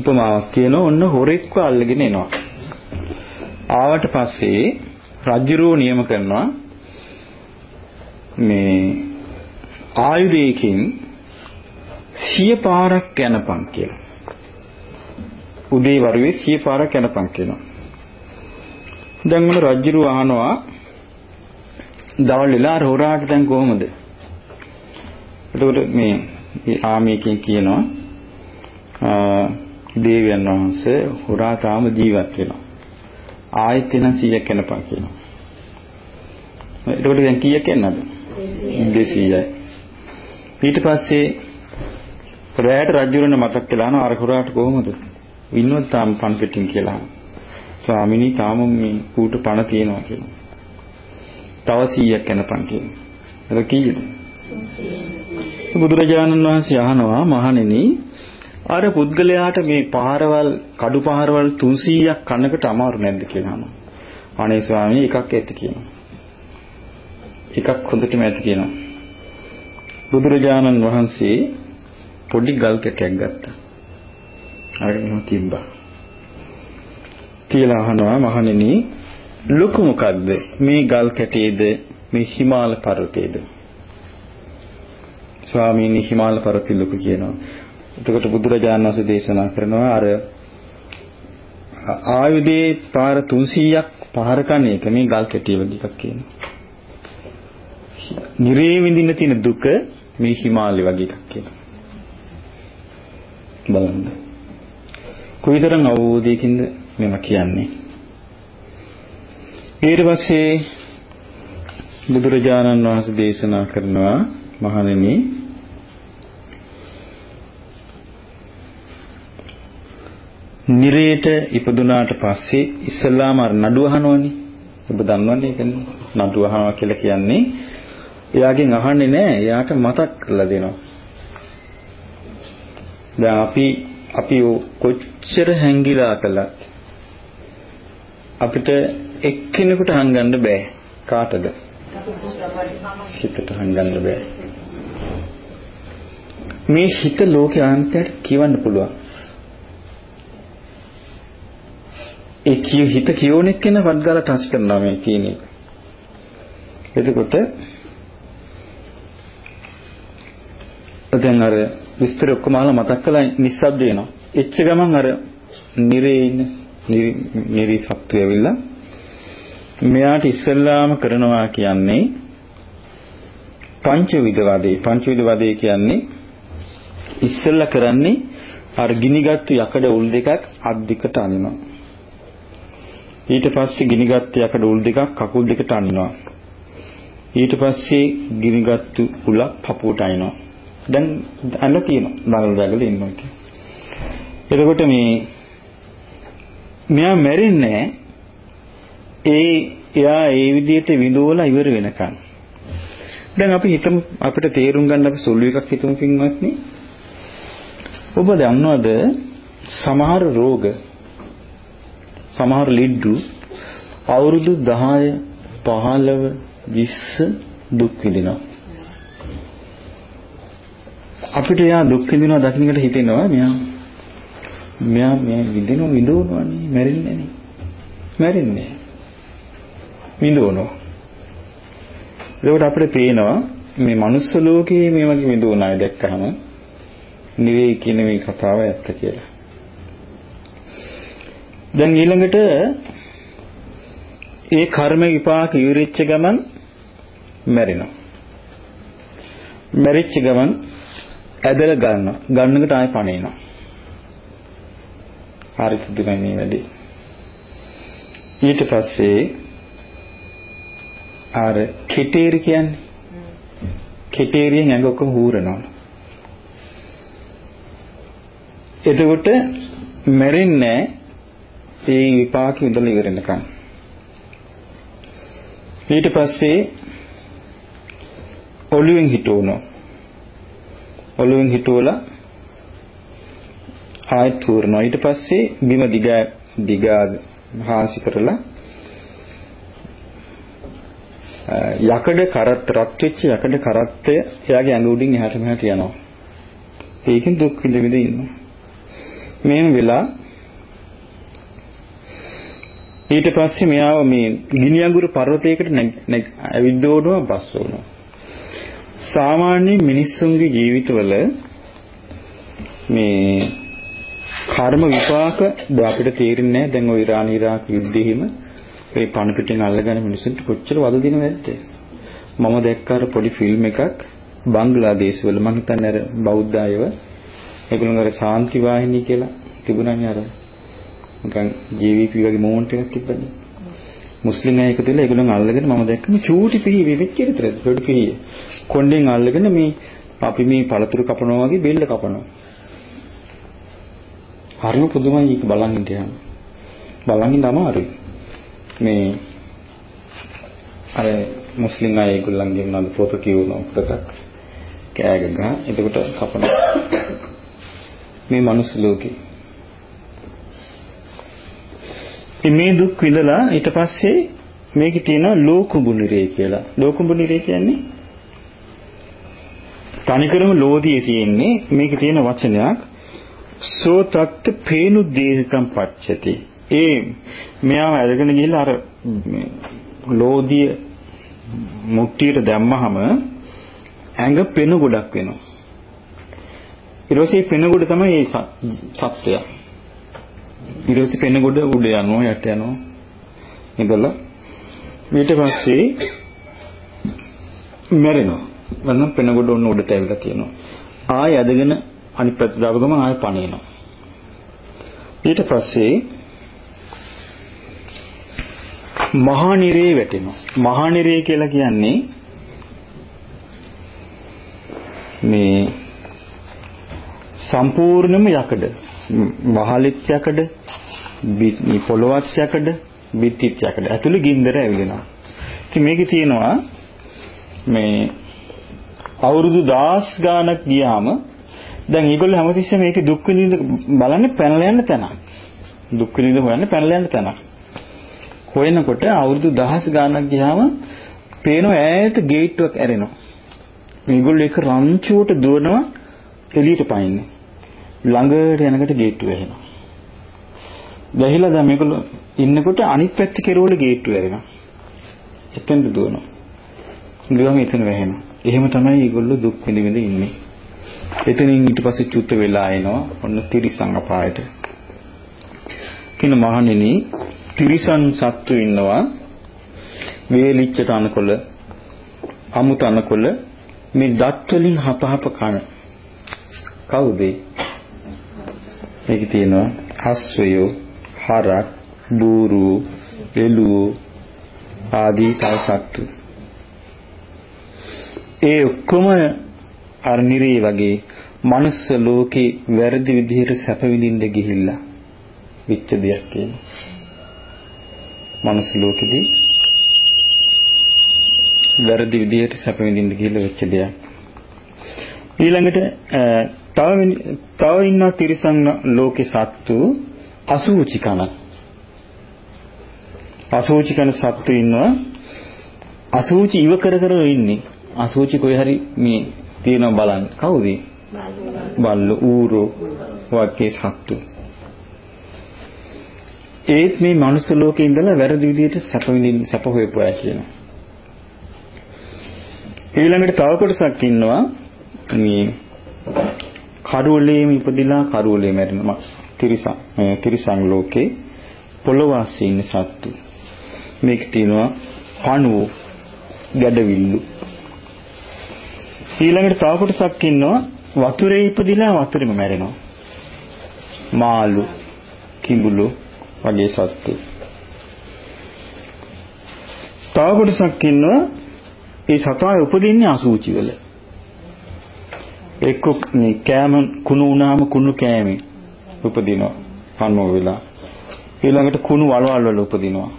උපමාවක් කියනවා ඔන්න හොරෙක්ව අල්ලගෙන එනවා. ආවට පස්සේ රජුරෝ නියම කරනවා මේ ආයුධයකින් සිය පාරක් යනපන් කියලා. උදේ වරුවේ සිය පාරක් යනපන් කියනවා. දැන් මොන රජුරු අහනවා දවල් වෙලා අර හොරාට දැන් කොහොමද? එතකොට මේ ආමේකින් කියනවා දේවයන් වහන්සේ හොරා තාම ජීවත් වෙනවා. ආයෙත් වෙන 100ක් යනපන් කියනවා. එතකොට දැන් කීයක් යනවද? 200යි. ඊට පස්සේ රැයට රජුරණ මතක් කළා නෝ අර හොරාට කොහොමද? ඉන්නවත් තාම පන් පිටින් කියලා. ස්වාමිනී තාම මේ ඌට පණ තියෙනවා කියලා. තව 100ක් යනපන් කියනවා. ඒක කීයද? බුදුරජාණන් වහන්සේ අහනවා මහණෙනි අර පුද්ගලයාට මේ පාරවල් කඩු පාරවල් 300ක් කනකට අමාරු නැද්ද කියලා අහනවා. අනේ ස්වාමී එකක් ඇති කියනවා. එකක් හොඳටම ඇති කියනවා. බුදුරජාණන් වහන්සේ පොඩි ගල් කැටයක් ගත්තා. අරගෙන තිබ්බා. කියලා අහනවා මහණෙනි ලොකු මොකද්ද මේ ගල් කැටේද මේ හිමාල පර්වතයේද ස්වාමීනි හිමාල පර්වතය ලොකු කියනවා එතකොට බුදුරජාණන් වහන්සේ දේශනා කරනවා අර ආයුධේ පාර 300ක් පහර කණ එක මේ ගල් කැටිය වගේ එකක් කියනවා. නිරේ විඳින්න තියෙන දුක මේ හිමාලය වගේ එකක් කියනවා. බලන්න. කොයිතරම් අවබෝධයකින්ද මෙම කියන්නේ. ඊට පස්සේ බුදුරජාණන් වහන්සේ දේශනා කරනවා මහණෙනි නිරේට ඉපදුනාට පස්සේ ඉස්සල්ලාම අර නඩුව අහනවනේ. ඔබ දන්නවනේ ඒකනේ. නඩුව අහනවා කියලා කියන්නේ එයාගෙන් අහන්නේ නැහැ. එයාට මතක් කරලා දෙනවා. දැන් අපි අපි කොච්චර හැංගිලා කළත් අපිට එක්කෙනෙකුට හංගන්න බෑ. කාටද? හිතට හංගන්න බෑ. මේ හිත ලෝකේ අන්තයට කියවන්න පුළුවන්. ඒ කිය හිත කියෝනෙක් කෙනා වඩගාලා ටච් කරනවා මේ කියන එක. එතකොට දැන් අර විස්තර ඔක්කොම අහලා මතක් කළා නිස්සබ්ද වෙනවා. එච්ච ගමන් අර නිරේ ඉන්න නිරි සත්තු ඇවිල්ලා මෙයාට ඉස්සල්ලාම කරනවා කියන්නේ පංචවිධ වදේ පංචවිධ වදේ කියන්නේ ඉස්සෙල්ලා කරන්නේ අර ගිනිගත්තු යකඩ උල් දෙකක් අත් දෙකට අනිනවා. ඊට පස්සේ ගිනිගත්තු යකඩ උල් දෙකක් කකුල් දෙකට අනිනවා. ඊට පස්සේ ගිනිගත්තු උලක් පපුවට අනිනවා. දැන් අන්න තියෙනවා බල දගල ඉන්නවා එතකොට මේ මෙයා මැරෙන්නේ ඒ එයා ඒ විදිහට විඳවලා ඉවර වෙනකන්. දැන් අපි හිතමු අපිට තේරුම් ගන්න අපි සුළු එකක් හිතමු පින්වත්නි. ඔබ දන්නවද සමහර රෝග සමහර ලිඩ්ඩු අවුරුදු 10 15 20 දුක් විඳිනවා. අපිට යා දුක් විඳිනවා දකින්නට හිතෙනවා මෙයා මෙයා මේ විඳිනව විඳවනවනේ මැරෙන්නේ නේ. මැරෙන්නේ. විඳවනවා. ඒකට අපිට පේනවා මේ manuss ලෝකයේ මේ වගේ විඳවන අය දැක්කහම නිවේ කියන මේ කතාව ඇත්ත කියලා. දැන් ඊළඟට ඒ කර්ම විපාක ඉවරෙච්ච ගමන් මැරෙනවා. මැරිච්ච ගමන් ඇදලා ගන්නවා. ගන්නකට ආයෙ පණේනවා. හරි පුදුමයි මේ වැඩේ. ඊට පස්සේ අර කෙටේරි කියන්නේ කෙටේරියෙන් ඇඟ ඔක්කොම හූරනවා. එතකොට මැරෙන්නේ ඒ විපාක ඉඳලා ඉවරනකම්. ඊට පස්සේ ඔළුවෙන් හිටවනවා. ඔළුවෙන් හිටවලා ආයෙත් හූරනවා. ඊට පස්සේ බිම දිගා දිගා හාසි කරලා යකඩ කරත් රත් වෙච්ච යකඩ කරත්තය එයාගේ ඇඟ උඩින් එහාට මෙහාට යනවා. ඒකෙන් දුක් විඳ විඳ ඉන්නවා. මේම වෙලා ඊට පස්සේ මෙයාව මේ ගිනි අඟුරු පර්වතයකට ඇවිද්දෝනවා බස් වුණා. සාමාන්‍ය මිනිස්සුන්ගේ ජීවිතවල මේ කර්ම විපාක අපිට තේරෙන්නේ නැහැ. දැන් ওই ඉරාන ඉරාක් යුද්ධෙහිම ඒ පණ පිටින් අල්ලගෙන මිනිස්සුන්ට කොච්චර වද දිනවද නැද්ද? මම දැක්ක අර පොඩි ෆිල්ම් එකක් බංග්ලාදේශ වල මම හිතන්නේ අර බෞද්ධ අයව ඒගොල්ලෝ අර සාන්ති වාහිනී කියලා තිබුණානේ අර නිකන් JVP වගේ මොමන්ට් එකක් තිබ්බනේ. මුස්ලිම් අය එකතු වෙලා ඒගොල්ලන් අල්ලගෙන මම දැක්කම චූටි පිහි වෙච්ච විතරද පොඩි පිහි. කොණ්ඩෙන් අල්ලගෙන මේ අපි මේ පළතුරු කපනවා වගේ බෙල්ල කපනවා. හරිම පුදුමයි ඒක බලන් හිටියම. බලන් ඉන්න අමාරුයි. මේ අර මුස්ලිම් අය ඒගොල්ලන්ගේ මොනවද පොත කියවන කොටසක් කෑග ගහ. එතකොට කපන මේ මනුස්ස ලෝකේ. මේ දුක් විඳලා ඊට පස්සේ මේකේ තියෙනවා ලෝකුඹු නිරේ කියලා. ලෝකුඹු නිරේ කියන්නේ තනිකරම ලෝධියේ තියෙන්නේ මේකේ තියෙන වචනයක් සෝ තත්ත පේනු දේහකම් පච්චති. ඒ මෙයාව අරගෙන ගිහිල්ලා අර ලෝධිය මුට්ටියට දැම්මහම ඇඟ පෙන ගොඩක් වෙනවා. ඊට පස්සේ පෙන ගොඩ තමයි ඒ සත්‍යය. ඊට පස්සේ පෙන ගොඩ උඩ යනවා යට යනවා. ඉඳලා ඊට පස්සේ මැරෙනවා. වන්න පෙන ගොඩ ඔන්න උඩට ඇවිල්ලා තියෙනවා. ආය ඇදගෙන අනිත් පැත්ත දාපු ගමන් ආයෙ පණිනවා. ඊට පස්සේ මහා නිරේ වැටෙනවා. මහා නිරේ කියලා කියන්නේ මේ සම්පූර්ණම යකඩ. වහලිත් යකඩ, පොළොවත් යකඩ, බිත්තිත් යකඩ. ඇතුළේ ගින්දර ඇවිලෙනවා. ඉතින් මේකේ තියෙනවා මේ අවුරුදු 10 ගානක් ගියාම දැන් මේගොල්ලෝ හැමතිස්සෙම මේකේ දුක් විඳින බලන්නේ පැනලා යන්න තැනක්. දුක් විඳින හොයන්නේ පැනලා යන්න තැනක්. හොයනකොට අවුරුදු දහස් ගාණක් ගියාම පේන ඈත ගේට්ටුවක් ඇරෙනවා. මේගොල්ලෝ එක රංචුවට දුවනවා එළියට පයින්නේ. ළඟට යනකොට ගේට්ටුව වැහෙනවා. වැහිලා දැන් මේගොල්ලෝ ඉන්නකොට අනිත් පැත්ත කෙරවල ගේට්ටුව වැරෙනවා. එතෙන්ද දුවනවා. ගියම එතන වැහෙනවා. එහෙම තමයි ඒගොල්ලෝ දුක් විඳ විඳ ඉන්නේ. එතනින් ඊට පස්සේ චුත්ත වෙලා එනවා ඔන්න තිරිසං අපායට. කින මහණෙනි තිරිසන් සත්තු ඉන්නවා වේලිච්ච තනකොළ අමු තනකොළ මේ දත් වලින් හපහප කන කවුද මේකේ තියෙනවා හස්වයෝ හරක් බූරු එළුවෝ ආදී තව සත්තු ඒ ඔක්කොම අර නිරේ වගේ මනුස්ස ලෝකේ වැරදි විදිහට සැප විඳින්න ගිහිල්ලා විච්ච දෙයක් කියනවා. මනුස්ස ලෝකෙදී වැරදි විදිහට සැප විඳින්න ගිහිල්ලා වෙච්ච දෙයක්. ඊළඟට තව තව ඉන්න තිරිසන් ලෝකේ සත්තු අසූචි කන. අසූචි කන සත්තු ඉන්නවා. අසූචි ඉව කර කර ඉන්නේ. අසූචි කොයි හරි මේ තියෙනවා බලන්න. කවුද? බල්ලෝ ඌරෝ වගේ සත්තු. ඒත් මේ මනුස්ස ලෝකේ ඉඳලා වැරදි විදිහට සැප විඳින්න සැප හොයපු අය කියනවා. ඊළඟට තව කොටසක් ඉන්නවා මේ කරුවලේම ඉපදිලා කරුවලේ මැරෙනවා. තිරිසන් මේ තිරිසන් ලෝකේ පොළොවාසී ඉන්න සත්තු. මේක තියෙනවා පණුව ගැඩවිල්ලු. ඊළඟට තව කොටසක් ඉන්නවා වතුරේ ඉපදිලා වතුරෙම මැරෙනවා. මාළු, කිඹුලු වගේ සත්තු. තව කොටසක් ඉන්නවා ඒ සතා උපදින්නේ අසූචි වල. එක්ක මේ කෑම කුණු වුණාම කුණු කෑමේ උපදිනවා කන්නෝ වෙලා. ඊළඟට කුණු වලවල් වල උපදිනවා.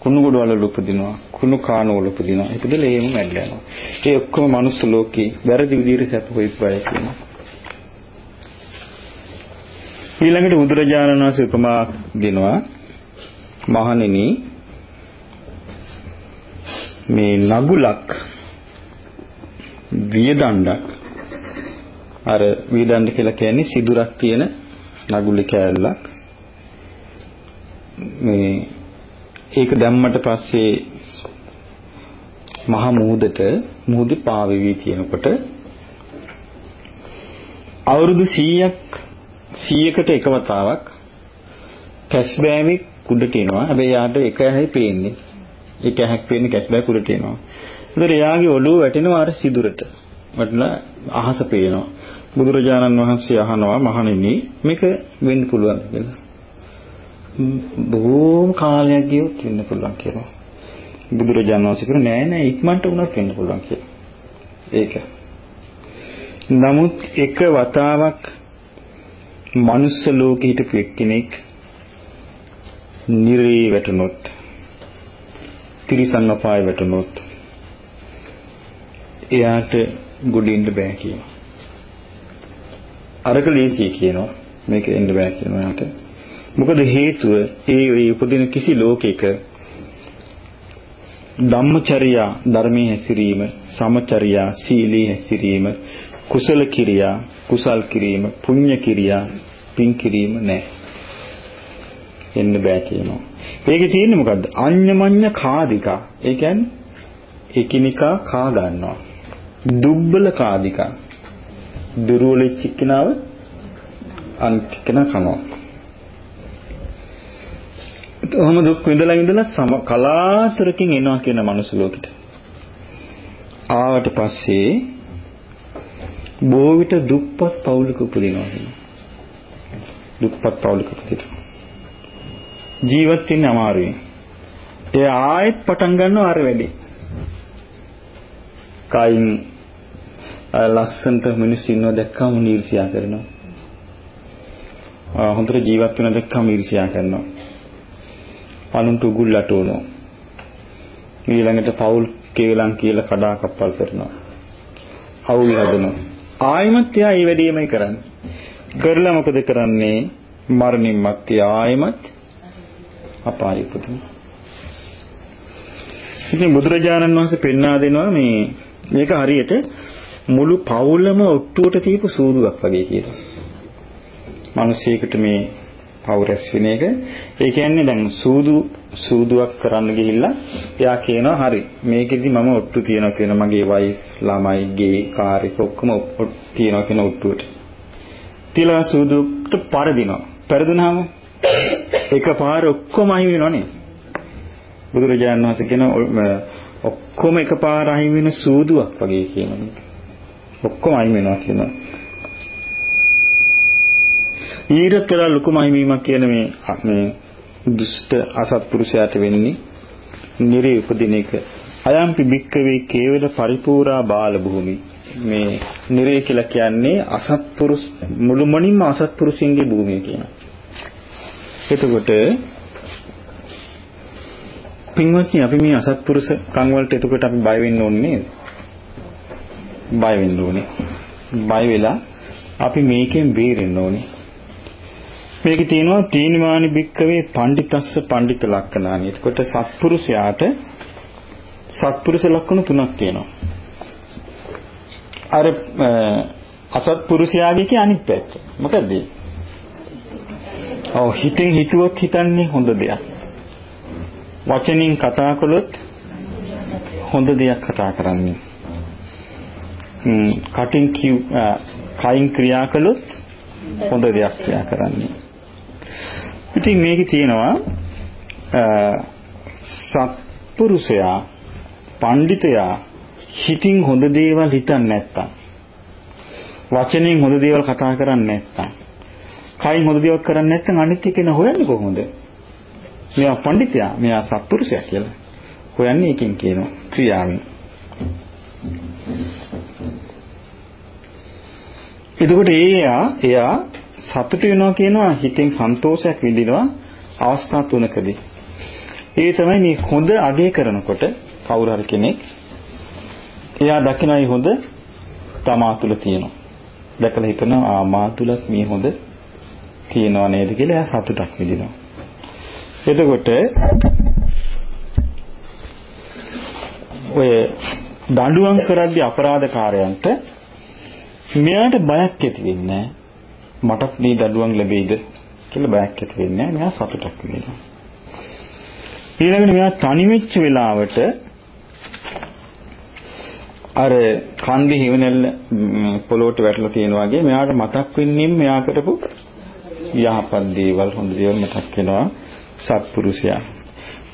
කුණු ගොඩ වල උපදිනවා. කුණු කාන වල උපදිනවා. ඉතින් එහෙම මැරිලා යනවා. ඒ ඔක්කොම මනුස්ස ලෝකේ වැරදි විදිහට සැප හොයපුවා කියනවා. ඊළඟට බුදුරජාණන් වහන්සේ උපමා දෙනවා මහණෙනි මේ නගුලක් වියදණ්ඩක් අර වියදණ්ඩ කියලා කියන්නේ සිදුරක් තියෙන නගුලි කෑල්ලක් මේ ඒක දැම්මට පස්සේ මහා මූදට මූදි පාවෙවි කියනකොට අවුරුදු 100ක් 100කට එක වතාවක් කැස්බෑවේ කුඩට එනවා. හැබැයි යාට එක ඇහි පේන්නේ. ඒක ඇහක් පේන්නේ කැස්බෑ කුඩට එනවා. ඒතර එයාගේ ඔළුව වැටෙනවා අර සිදුරට. වටලා අහස පේනවා. බුදුරජාණන් වහන්සේ අහනවා මහණෙනි මේක වෙන්න පුළුවන්ද කියලා. බොහෝම කාලයක් ගියොත් වෙන්න පුළුවන් කියලා. බුදුරජාණන් වහන්සේ කිව්වා නෑ නෑ ඉක්මනට වුණත් වෙන්න පුළුවන් කියලා. ඒක. නමුත් එක වතාවක් මනුස්ස ලෝකෙ හිටපු එක්කෙනෙක් නිරේ වැටුනොත් තිරිසන් අපාය වැටුනොත් එයාට ගොඩින්න බෑ කියනවා. අරක ලීසි කියනවා මේක එන්න බෑ කියනවා එයාට. මොකද හේතුව ඒ ඒ උපදින කිසි ලෝකයක ධම්මචර්යා ධර්මයේ හැසිරීම සමචර්යා සීලී හැසිරීම කුසල කිරියා කුසල් කිරීම පුණ්‍ය කිරියා පින් කිරීම නැහැ. එන්න බෑ කියනවා. ඒකේ තියෙන්නේ මොකද්ද? අඤ්ඤමඤ්ඤ කාදිකා. ඒ කියන්නේ එකිනෙකා කා ගන්නවා. දුබ්බල කාදිකා. දුර්වලෙච්ච කෙනාව අනිත් කෙනා කනවා. ඔහොම දුක් විඳලා විඳලා සම කලාතුරකින් එනවා කියන මනුස්ස ලෝකෙට. ආවට පස්සේ බොහෝ විට දුප්පත් පවුලක උපදිනවා කියනවා. දුප්පත් පවුලක උපදිනවා. ජීවත් වෙන්න අමාරුයි. ඒ ආයෙත් පටන් ගන්නවා අර වැඩේ. කයින් ලස්සන්ට මිනිස්සු ඉන්නව දැක්කම ඊර්ෂ්‍යා කරනවා. හොඳට ජීවත් වෙන දැක්කම ඊර්ෂ්‍යා කරනවා. අනුන්ට උගුල්ලට උනෝ. ඊළඟට පවුල් කේලම් කියලා කඩා කප්පල් කරනවා. අවුල් හදනවා. ආයෙමත් එයා මේ වැඩේමයි කරන්නේ. කරලා මොකද කරන්නේ? මරණින් මත්තේ ආයෙමත් අපාය උපදිනවා. ඉතින් බුදුරජාණන් වහන්සේ පෙන්වා දෙනවා මේ මේක හරියට මුළු පවුලම ඔට්ටුවට තියපු සූදුවක් වගේ කියලා. මිනිසෙකුට මේ පවුරස් වෙන එක ඒ කියන්නේ දැන් සූදු සූදුවක් කරන්න ගිහිල්ලා එයා කියනවා හරි මේකෙදි මම ඔට්ටු තියනවා කියන මගේ වයිෆ් ළමයි ගේ කාර් එක ඔක්කොම තියනවා කියන ඔට්ටුවට. තියලා සූදුට පරදිනවා. පරදුනහම එකපාර ඔක්කොම අහිමි වෙනවනේ. බුදුරජාණන් වහන්සේ කියන ඔක්කොම එකපාර අහිමි වෙන සූදුවක් වගේ කියනවා. ඔක්කොම අහිමි වෙනවා කියනවා. ඊටත් වඩා ලොකු මහිමීමක් කියන මේ මේ දුෂ්ට අසත්පුරුෂයාට වෙන්නේ නිරේ උපදින එක. අයම්පි භික්කවේ කේවල පරිපූර්ණා බාල භූමි. මේ නිරේ කියලා කියන්නේ අසත්පුරුෂ මුළුමනින්ම අසත්පුරුෂින්ගේ භූමිය කියනවා. එතකොට පින්වත්නි අපි මේ අසත්පුරුෂ කන් වලට එතකොට අපි බය වෙන්න ඕනේ නේද? බය වෙන්න ඕනේ. බය වෙලා අපි මේකෙන් බේරෙන්න ඕනේ. මේකේ තියෙනවා තීනිමානි භික්කවේ පණ්ඩිතස්ස පණ්ඩිත ලක්ෂණානි. එතකොට සත්පුරුෂයාට සත්පුරුෂ ලක්ෂණ තුනක් තියෙනවා. අර අසත්පුරුෂයාගේ කිය අනිත් පැත්ත. මොකද? ඔව් හිතෙන් හිතුවොත් හිතන්නේ හොඳ දෙයක්. වචනින් කතා කළොත් හොඳ දෙයක් කතා කරන්නේ. කටින් කිව් කයින් ක්‍රියා කළොත් හොඳ දෙයක් ක්‍රියා කරන්නේ. ඉතින් මේකේ තියෙනවා සත්පුරුෂයා පඬිතයා හිතින් හොඳ දේවල් හිතන්නේ නැත්තම් වචනෙන් හොඳ දේවල් කතා කරන්නේ නැත්තම් කයින් හොඳ දේවල් කරන්නේ නැත්තම් අනිත් එකේ හොයන්නේ කොහොමද? මෙයා පඬිතයා මෙයා සත්පුරුෂයා කියලා. හොයන්නේ එකෙන් කියනවා ක්‍රියාවෙන්. එතකොට එයා එයා සතුට වෙනවා කියනවා හිතෙන් සන්තෝෂයක් විඳිනවා අවස්ථා තුනකදී. ඒ තමයි මේ හොඳ අගය කරනකොට කවුරු හරි කෙනෙක් එයා දකිනයි හොඳ තමා තුල තියෙනවා. දැකලා හිතනවා ආ මා තුලත් මේ හොඳ තියෙනවා නේද කියලා එයා සතුටක් විඳිනවා. එතකොට ඔය දඬුවම් කරද්දී අපරාධකාරයන්ට මෙයාට බයක් ඇති වෙන්නේ මටත් මේ දඬුවම් ලැබෙයිද කියලා බයක් ඇති වෙන්නේ මෙයා සතුටක් වෙනවා. ඊළඟට මෙයා තනි වෙච්ච වෙලාවට අර කන්දේ හිවණෙල්ල පොළොවට වැටලා තියෙන වගේ මෙයාට මතක් වෙන්නේ මෙයා කරපු යහපත් දේවල් හොඳ දේවල් මතක් වෙනවා. සත්පුරුෂයා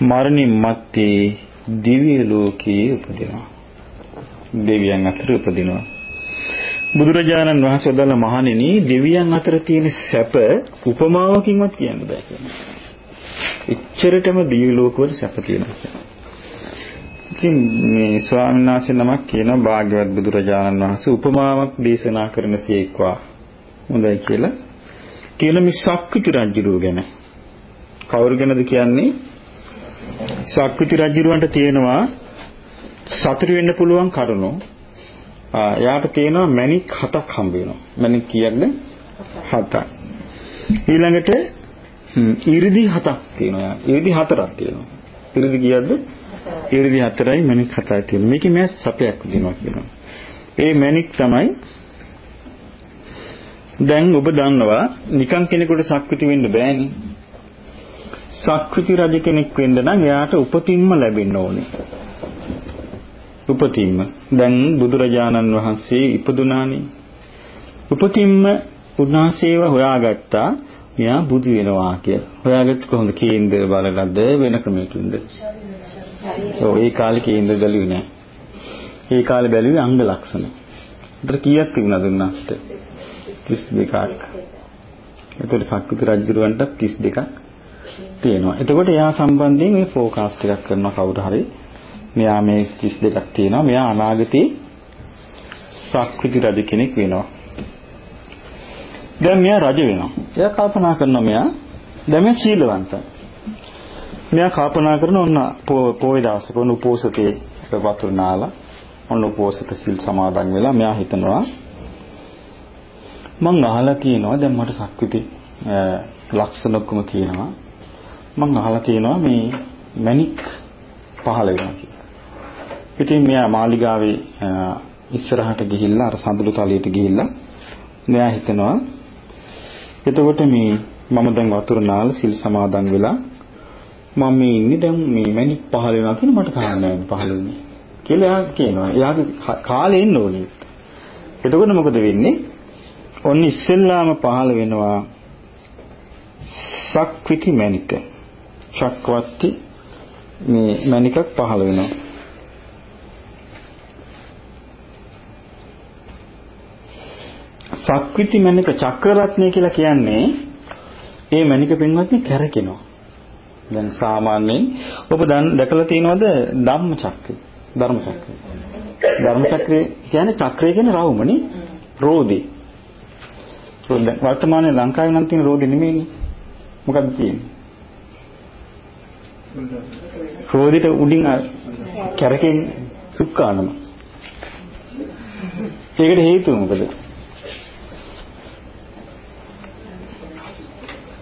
මරණින් මත්තේ දිව්‍ය ලෝකයේ උපදිනවා. දෙවියන් අතර උපදිනවා. බුදුරජාණන් වහන්සේ වදාළ මහණෙනි දෙවියන් අතර තියෙන සැප උපමාවකින්වත් කියන්න බෑ කියන්නේ. එච්චරටම දිව්‍ය ලෝකවල සැප තියෙනවා. ඉතින් මේ ස්වාමීන් වහන්සේ නමක් කියන භාග්‍යවත් බුදුරජාණන් වහන්සේ උපමාවක් දේශනා කරනසේක්වා හොඳයි කියලා. කියන මේ ශක්විති රජුරුව ගැන. කවුරු ගැනද කියන්නේ? ශක්විති රජුරවන්ට තියෙනවා සතුටු වෙන්න පුළුවන් කරුණෝ. එයාට තියෙනවා මැණික් හතක් හම්බ වෙනවා. මැණික් කීයක්ද? හතක්. ඊළඟට ඉරිදි හතක් තියෙනවා. ඉරිදි හතරක් තියෙනවා. ඉරිදි කීයක්ද? ඉරිදි හතරයි මැණික් හතයි තියෙනවා. මේකේ මෑ සපයක් දෙනවා කියනවා. ඒ මැණික් තමයි දැන් ඔබ දන්නවා නිකන් කෙනෙකුට සක්විති වෙන්න බෑනේ. සක්විති රජ කෙනෙක් වෙන්න නම් එයාට උපතින්ම ලැබෙන්න ඕනේ. උපතින්ම දැන් බුදුරජාණන් වහන්සේ ඉපදුනානේ උපතින්ම උන්වහන්සේව හොයාගත්තා මෙයා බුදු වෙනවා කියලා. හොයාගත්ත කොහොමද? කේන්දර බලලද වෙන ක්‍රමයකින්ද? ඔව් ඒ කාලේ කේන්දර බැලුවේ නෑ. ඒ කාලේ බැලුවේ අංග ලක්ෂණ. ඒතර කීයක් තිබුණාද උන්වහන්සේට? 32ක්. ඒතර සක්විති රජුරවන්ට 32ක් තියෙනවා. එතකොට එයා සම්බන්ධයෙන් මේ ෆෝකාස්ට් එකක් කරනවා කවුරු හරි මෙයා මේ 32ක් තියෙනවා. මෙයා අනාගතේ සක්විති රජ කෙනෙක් වෙනවා. දැන් මෙයා රජ වෙනවා. එයා කල්පනා කරනවා මෙයා දැන් මේ සීලවන්තයි. මෙයා කල්පනා කරන ඔන්න පොයේ දවසක ඔන්න උපෝසතේ වතුර නාලා ඔන්න උපෝසත සිල් සමාදන් වෙලා මෙයා හිතනවා මං අහලා තියෙනවා දැන් මට සක්විති ලක්ෂණ ඔක්කොම තියෙනවා මං අහලා තියෙනවා මේ මැණික් පහළ වෙනවා කියලා. ඉතින් මෙයා මාලිගාවේ ඉස්සරහට ගිහිල්ලා අර සඳුළු තලයට ගිහිල්ලා මෙයා හිතනවා එතකොට මේ මම දැන් වතුර නාලා සිල් සමාදන් වෙලා මම මේ ඉන්නේ දැන් මේ මැණික් පහල වෙනවා කියන මට කාරණා පහල වෙන්නේ කියලා එයා කියනවා. එයාගේ කාලේ ඉන්න ඕනේ. එතකොට මොකද වෙන්නේ? ඔන්න ඉස්සෙල්ලාම පහල වෙනවා සක්විති මැණික. චක්වත්ති මේ මැණිකක් පහල වෙනවා. සක්විති මණික චක්‍රරත්නය කියලා කියන්නේ ඒ මණික පින්වත්නි කැරකෙනවා. දැන් සාමාන්‍යයෙන් ඔබ දැකලා තියෙනවද ධම්ම චක්‍රය? ධර්ම චක්‍රය. ධර්ම චක්‍රය කියන්නේ චක්‍රය කියන්නේ රවුමනේ රෝදේ. දැන් වර්තමානයේ ලංකාවේ නම් තියෙන රෝදේ නෙමෙයිනේ. මොකක්ද තියෙන්නේ? රෝදෙට උඩින් කැරකෙන් සුක්කානම. ඒකට හේතුව මොකද?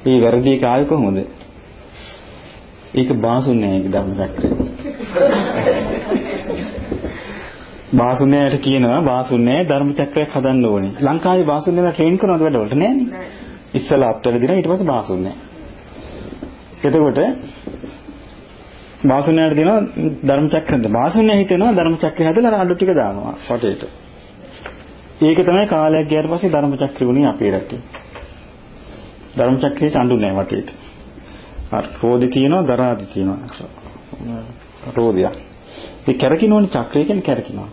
ඒ වැරදි එක ආවේ කොහොමද? ඒක බාසුන්නේ නැහැ ධර්ම චක්‍රය. බාසුන්නයට කියනවා බාසුන්නේ ධර්ම චක්‍රයක් හදන්න ඕනේ. ලංකාවේ බාසුන්නේලා ට්‍රේන් කරනවද වැඩවලට නෑනේ. ඉස්සලා අප්තර දින ඊට පස්සේ බාසුන්නේ. එතකොට බාසුන්නයට දෙනවා ධර්ම චක්‍රෙන්ද. බාසුන්නේ හිතෙනවා ධර්ම චක්‍රය හදලා අඩු ටික දානවා වටේට. ඒක තමයි කාලයක් ගියාට පස්සේ ධර්ම චක්‍රය වුණේ අපේ රටේ. ධර්ම චක්‍රයට අඬු නැහැ වටේට. අර රෝදි තියෙනවා දරාදි තියෙනවා. රෝදියක්. ඒ කැරකිනෝනේ චක්‍රය කියන්නේ කැරකිනවා.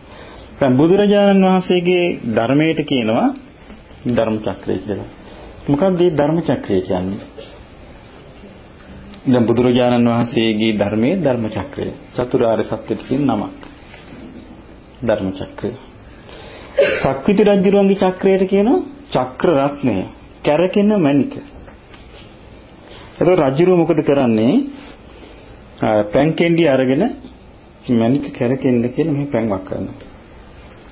දැන් බුදුරජාණන් වහන්සේගේ ධර්මයට කියනවා ධර්ම චක්‍රය කියලා. මොකක්ද මේ ධර්ම චක්‍රය කියන්නේ? දැන් බුදුරජාණන් වහන්සේගේ ධර්මයේ ධර්ම චක්‍රය. චතුරාර්ය සත්‍යයට කියන නමක්. ධර්ම චක්‍රය. සක්විති රජුරුවන්ගේ චක්‍රයට කියනවා චක්‍ර රත්නය. කැරකෙන මණික. එතකොට රජුරුව මොකද කරන්නේ? පැන් කෙන්ඩි අරගෙන මණික කැරකෙන්න කියලා මෙහි පැන්වක් කරනවා.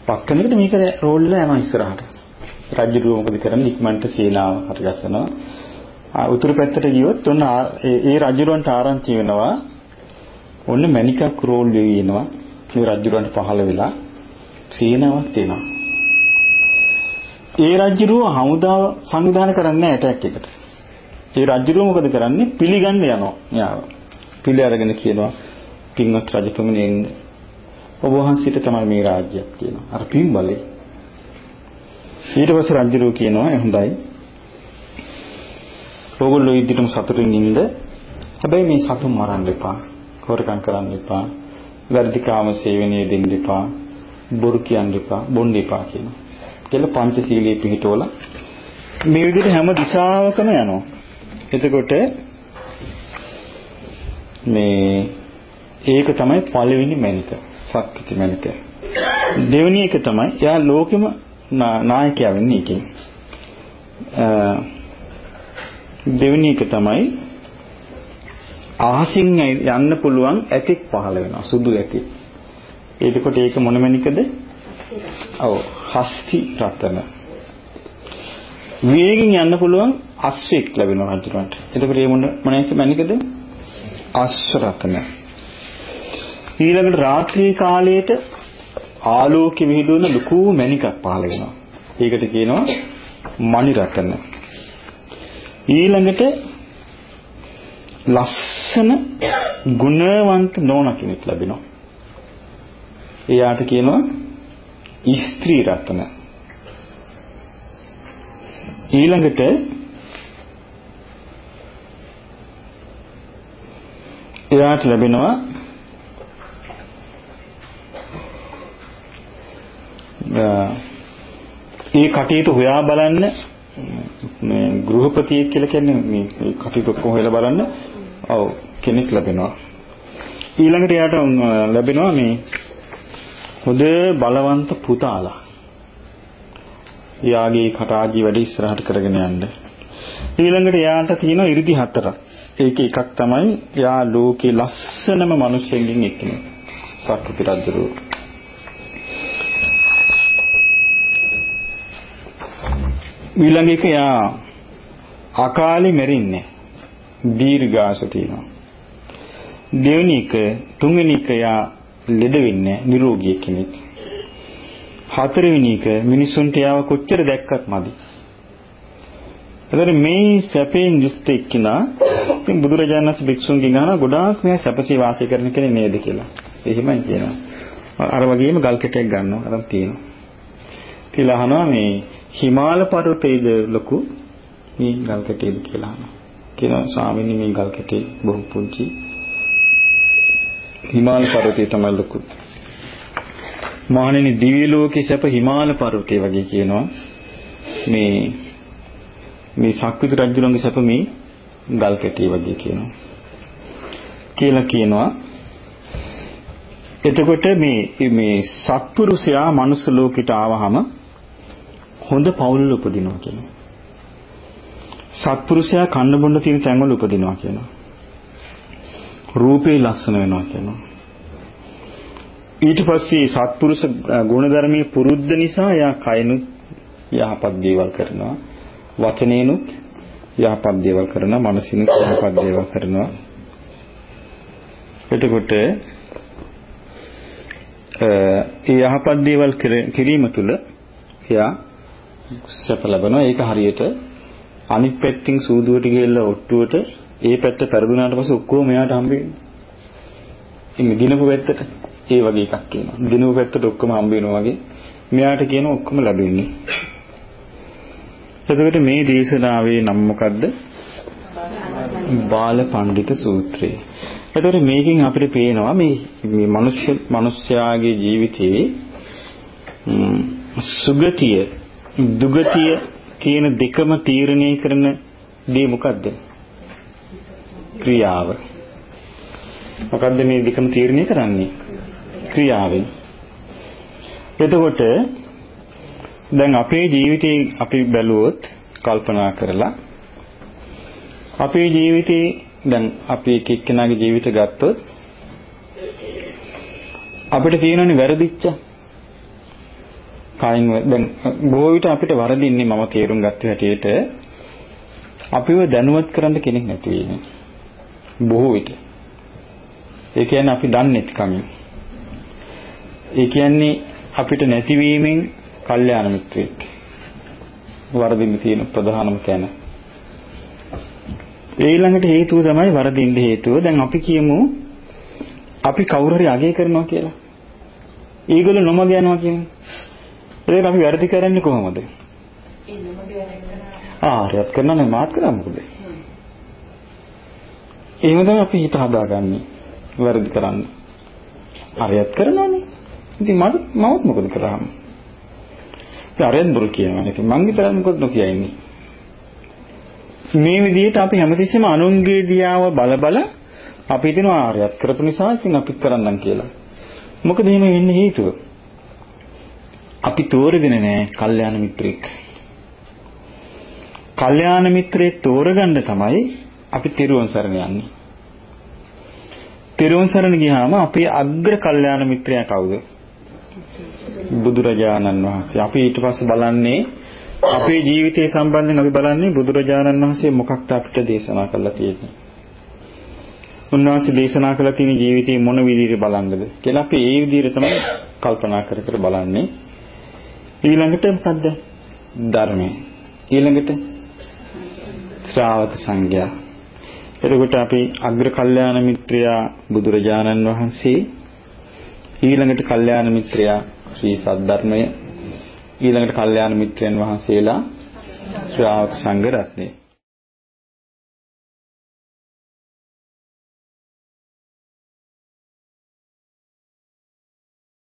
පක්කනකට මේක රෝල් වෙලා යනවා ඉස්සරහට. රජුරුව මොකද කරන්නේ? ඉක්මනට සීලාව හරිගස්සනවා. උතුරු පැත්තට ගියොත් ඔන්න ඒ රජුරවන්ට ආරංචි වෙනවා. ඔන්න මණිකක් රෝල් වෙවි එනවා. මේ රජුරවන්ට පහළ වෙලා සීනාවක් තියෙනවා. ඒ රජුරුව හමුදාව සංවිධානය කරන්නේ නැහැ ඇටැක් එකට. ඒ රජුරුව මොකද කරන්නේ? පිළිගන්න යනවා. යාව. පිළි අරගෙන කියනවා පින්වත් රජතුමනි එන්න. ඔබ වහන්සේට තමයි මේ රාජ්‍යයක් කියනවා. අර පින්බලේ. ඊට පස්සේ රජුරුව කියනවා හොඳයි. ඕගොල්ලෝ ඉදිරියටම සතුටින් ඉන්න. හැබැයි මේ සතුන් මරන්න එපා. හොරකම් කරන්න එපා. වැරදි කාම සේවනයේ දෙන්න එපා. බොරු කියන්න එපා. බොන්න එපා කියනවා. කියලා පංචශීලයේ පිළිටවල මේ විදිහට හැම දිශාවකම යනවා. එතකොට මේ ඒක තමයි පළවෙනි මැනික සත්‍විති මැනික. දෙවෙනි එක තමයි එයා ලෝකෙම නායකයා වෙන්නේ එකෙන්. දෙවෙනි එක තමයි අහසින් යන්න පුළුවන් ඇතෙක් පහළ වෙනවා සුදු ඇතෙක්. එතකොට ඒක මොන මැනිකද? ඔව් හස්ති රතන. වේගෙන් යන්න පුළුවන් අශ්වයෙක් ලැබෙනවා රජුන්ට. එතකොට මේ මොන මොනෑක මැනිකද? අශ්ව රතන. ඊළඟට රාත්‍රී කාලයේට ආලෝකෙ විහිදුවන ලুকু මැනිකක් පහළ වෙනවා. ඒකට කියනවා මණි රතන. ඊළඟට ලස්සන ගුණවන්ත නෝන කෙනෙක් ලැබෙනවා. එයාට කියනවා ස්ත්‍රී රත්න. ඊළඟට එයාට ලැබෙනවා ඒ කටයුතු හොයා බලන්න මේ ගෘහපතියෙක් කියලා කියන්නේ මේ කටයුතු ඔක්කොම හොයලා බලන්න ඔව් කෙනෙක් ලැබෙනවා ඊළඟට එයාට ලැබෙනවා මේ හොඳ බලවන්ත පුතාලා. එයාගේ කටාජී වැඩ ඉස්සරහට කරගෙන යන්න. ඊළඟට එයාට තියෙනවා 이르දි හතරක්. ඒක එකක් තමයි එයා ලෝකේ ලස්සනම මිනිස්සුන්ගෙන් එක්කෙනෙක්. සක්විති රජුරු. ඊළඟ එක එයා අකාලේ මැරින්නේ. දීර්ඝාස තියෙනවා. දෙවෙනි එක තුන්වෙනි එක එයා ලෙඩ වෙන්නේ නිරෝගී කෙනෙක්. හතරවෙනි එක මිනිසුන්ට යාව කොච්චර දැක්කත් මදි. එතකොට මේ සැපයෙන් යුක්ත එක්කිනා ඉතින් බුදුරජාණන් වහන්සේ භික්ෂුන්ගෙන් අහනවා ගොඩාක් මෙයා සැපසේ වාසය කරන කෙනෙක් නේද කියලා. එහෙමයි කියනවා. අර වගේම ගල් කෙටයක් ගන්නවා අරන් තියෙනවා. කියලා අහනවා මේ හිමාල පර්වතයේද ලොකු මේ ගල් කෙටේද කියලා අහනවා. කියනවා ස්වාමීනි මේ ගල් කෙටේ බොහොම පුංචි. හිමාල පර්වතය තමයි ලොකු. මහණෙනි දිව්‍ය ලෝකේ සැප හිමාල පර්වතය වගේ කියනවා. මේ මේ සක්විති රජුලන්ගේ සැප මේ ගල් කැටි වගේ කියනවා. කියලා කියනවා. එතකොට මේ මේ සත්පුරුෂයා මනුස්ස ලෝකෙට ආවහම හොඳ පවුල් උපදිනවා කියනවා. සත්පුරුෂයා කන්න බොන්න තියෙන තැන්වල උපදිනවා කියනවා. රූපේ ලස්සන වෙනවා කියනවා. ඊට පස්සේ සත්පුරුෂ ගුණධර්මයේ පුරුද්ද නිසා එයා කයනුත් යහපත් දේවල් කරනවා. වචනේනුත් යහපත් දේවල් කරනවා මනසිනුත් යහපත් දේවල් කරනවා. එතකොට ඒ යහපත් දේවල් කිරීම තුළ එයා සැප ලබනවා. ඒක හරියට අනිත් පැත්තෙන් සූදුවට ගිහලා ඔට්ටුවට ඒ පැත්ත පෙරදුනාට පස්සේ ඔක්කොම එයාට හම්බ වෙනවා ඉන්නේ දිනපු පැත්තට ඒ වගේ එකක් කියනවා. දිනපු පැත්තට ඔක්කොම හම්බ වෙනවා වගේ මෙයාට කියන ඔක්කොම ලැබෙන්නේ. එතකොට මේ දේශනාවේ නම මොකද්ද? බාල පඬිත සූත්‍රය. එතකොට මේකෙන් අපිට පේනවා මේ මේ මිනිස්ය මිනිස්යාගේ ජීවිතයේ සුගතිය දුගතිය කියන දෙකම තීරණය කරන දේ මොකද්ද? ක්‍රියාව. මොකද්ද මේ දෙකම තීරණය කරන්නේ? ක්‍රියාවෙන්. එතකොට දැන් අපේ ජීවිතේ අපි බැලුවොත් කල්පනා කරලා අපේ ජීවිතේ දැන් අපි එක එක්කෙනාගේ ජීවිත ගත්තොත් අපිට තියෙනනේ වැරදිච්ච. කයින් දැන් බොහෝ විට අපිට වරදින්නේ මම තේරුම් ගත්ත හැටියට අපිව දැනුවත් කරන්න කෙනෙක් නැති වෙන්නේ. බොහෝ විට. ඒ කියන්නේ අපි දන්නේ නැතිකමින් ඒ කියන්නේ අපිට නැතිවීමෙන් කල්යාණ මිත්‍රයෙක්. වරදින්න තියෙන ප්‍රධානම තැන. ඊළඟට හේතුව තමයි වරදින්න හේතුව. දැන් අපි කියමු අපි කවුරු හරි අගය කරනවා කියලා. ඒගොල්ලෝ නොමග යනවා කියන්නේ. ඒක අපි වැරදි කරන්නේ කොහොමද? ආ රයත් කරනවා නේ මාත් කරා මොකද? එහෙම තමයි අපි හිත හදාගන්නේ. වැරදි කරන්න. අරයත් කරනවානේ. ඉතින් මම මමත් මොකද කරාම? අරෙන් බොරු කියනවා. ඉතින් මං විතරක් මොකද නොකිය ඉන්නේ. මේ විදිහට අපි හැමතිස්සෙම අනුන්ගේ දියාව බල බල අපි හිතනවා ආර්යත් කරපු නිසා ඉතින් අපිත් කරන්නම් කියලා. මොකද එහෙම වෙන්නේ හේතුව? අපි තෝරගෙන නැහැ කල්යාණ මිත්‍රෙක්. කල්යාණ මිත්‍රයෙක් තෝරගන්න තමයි අපි තිරුවන් සරණ යන්නේ. තිරුවන් සරණ ගියාම අපේ අග්‍ර කල්යාණ මිත්‍රයා කවුද? බුදුරජාණන් වහන්සේ. අපි ඊට පස්සේ බලන්නේ අපේ ජීවිතය සම්බන්ධයෙන් අපි බලන්නේ බුදුරජාණන් වහන්සේ මොකක්ද අපිට දේශනා කරලා තියෙන්නේ. උන්වහන්සේ දේශනා කළ තියෙන ජීවිතේ මොන විදිහට බලන්නද කියලා අපි ඒ විදිහට තමයි කල්පනා කර කර බලන්නේ. ඊළඟට මොකද්ද? ධර්මය. ඊළඟට ශ්‍රාවක සංඝයා. එතකොට අපි අග්‍ර කල්යාණ මිත්‍රයා බුදුරජාණන් වහන්සේ ඊළඟට කල්යාණ මිත්‍රයා ශ්‍රී සද්ධර්මය ඊළඟට කල්යාණ මිත්‍රයන් වහන්සේලා ශ්‍රාවක සංඝ රත්නය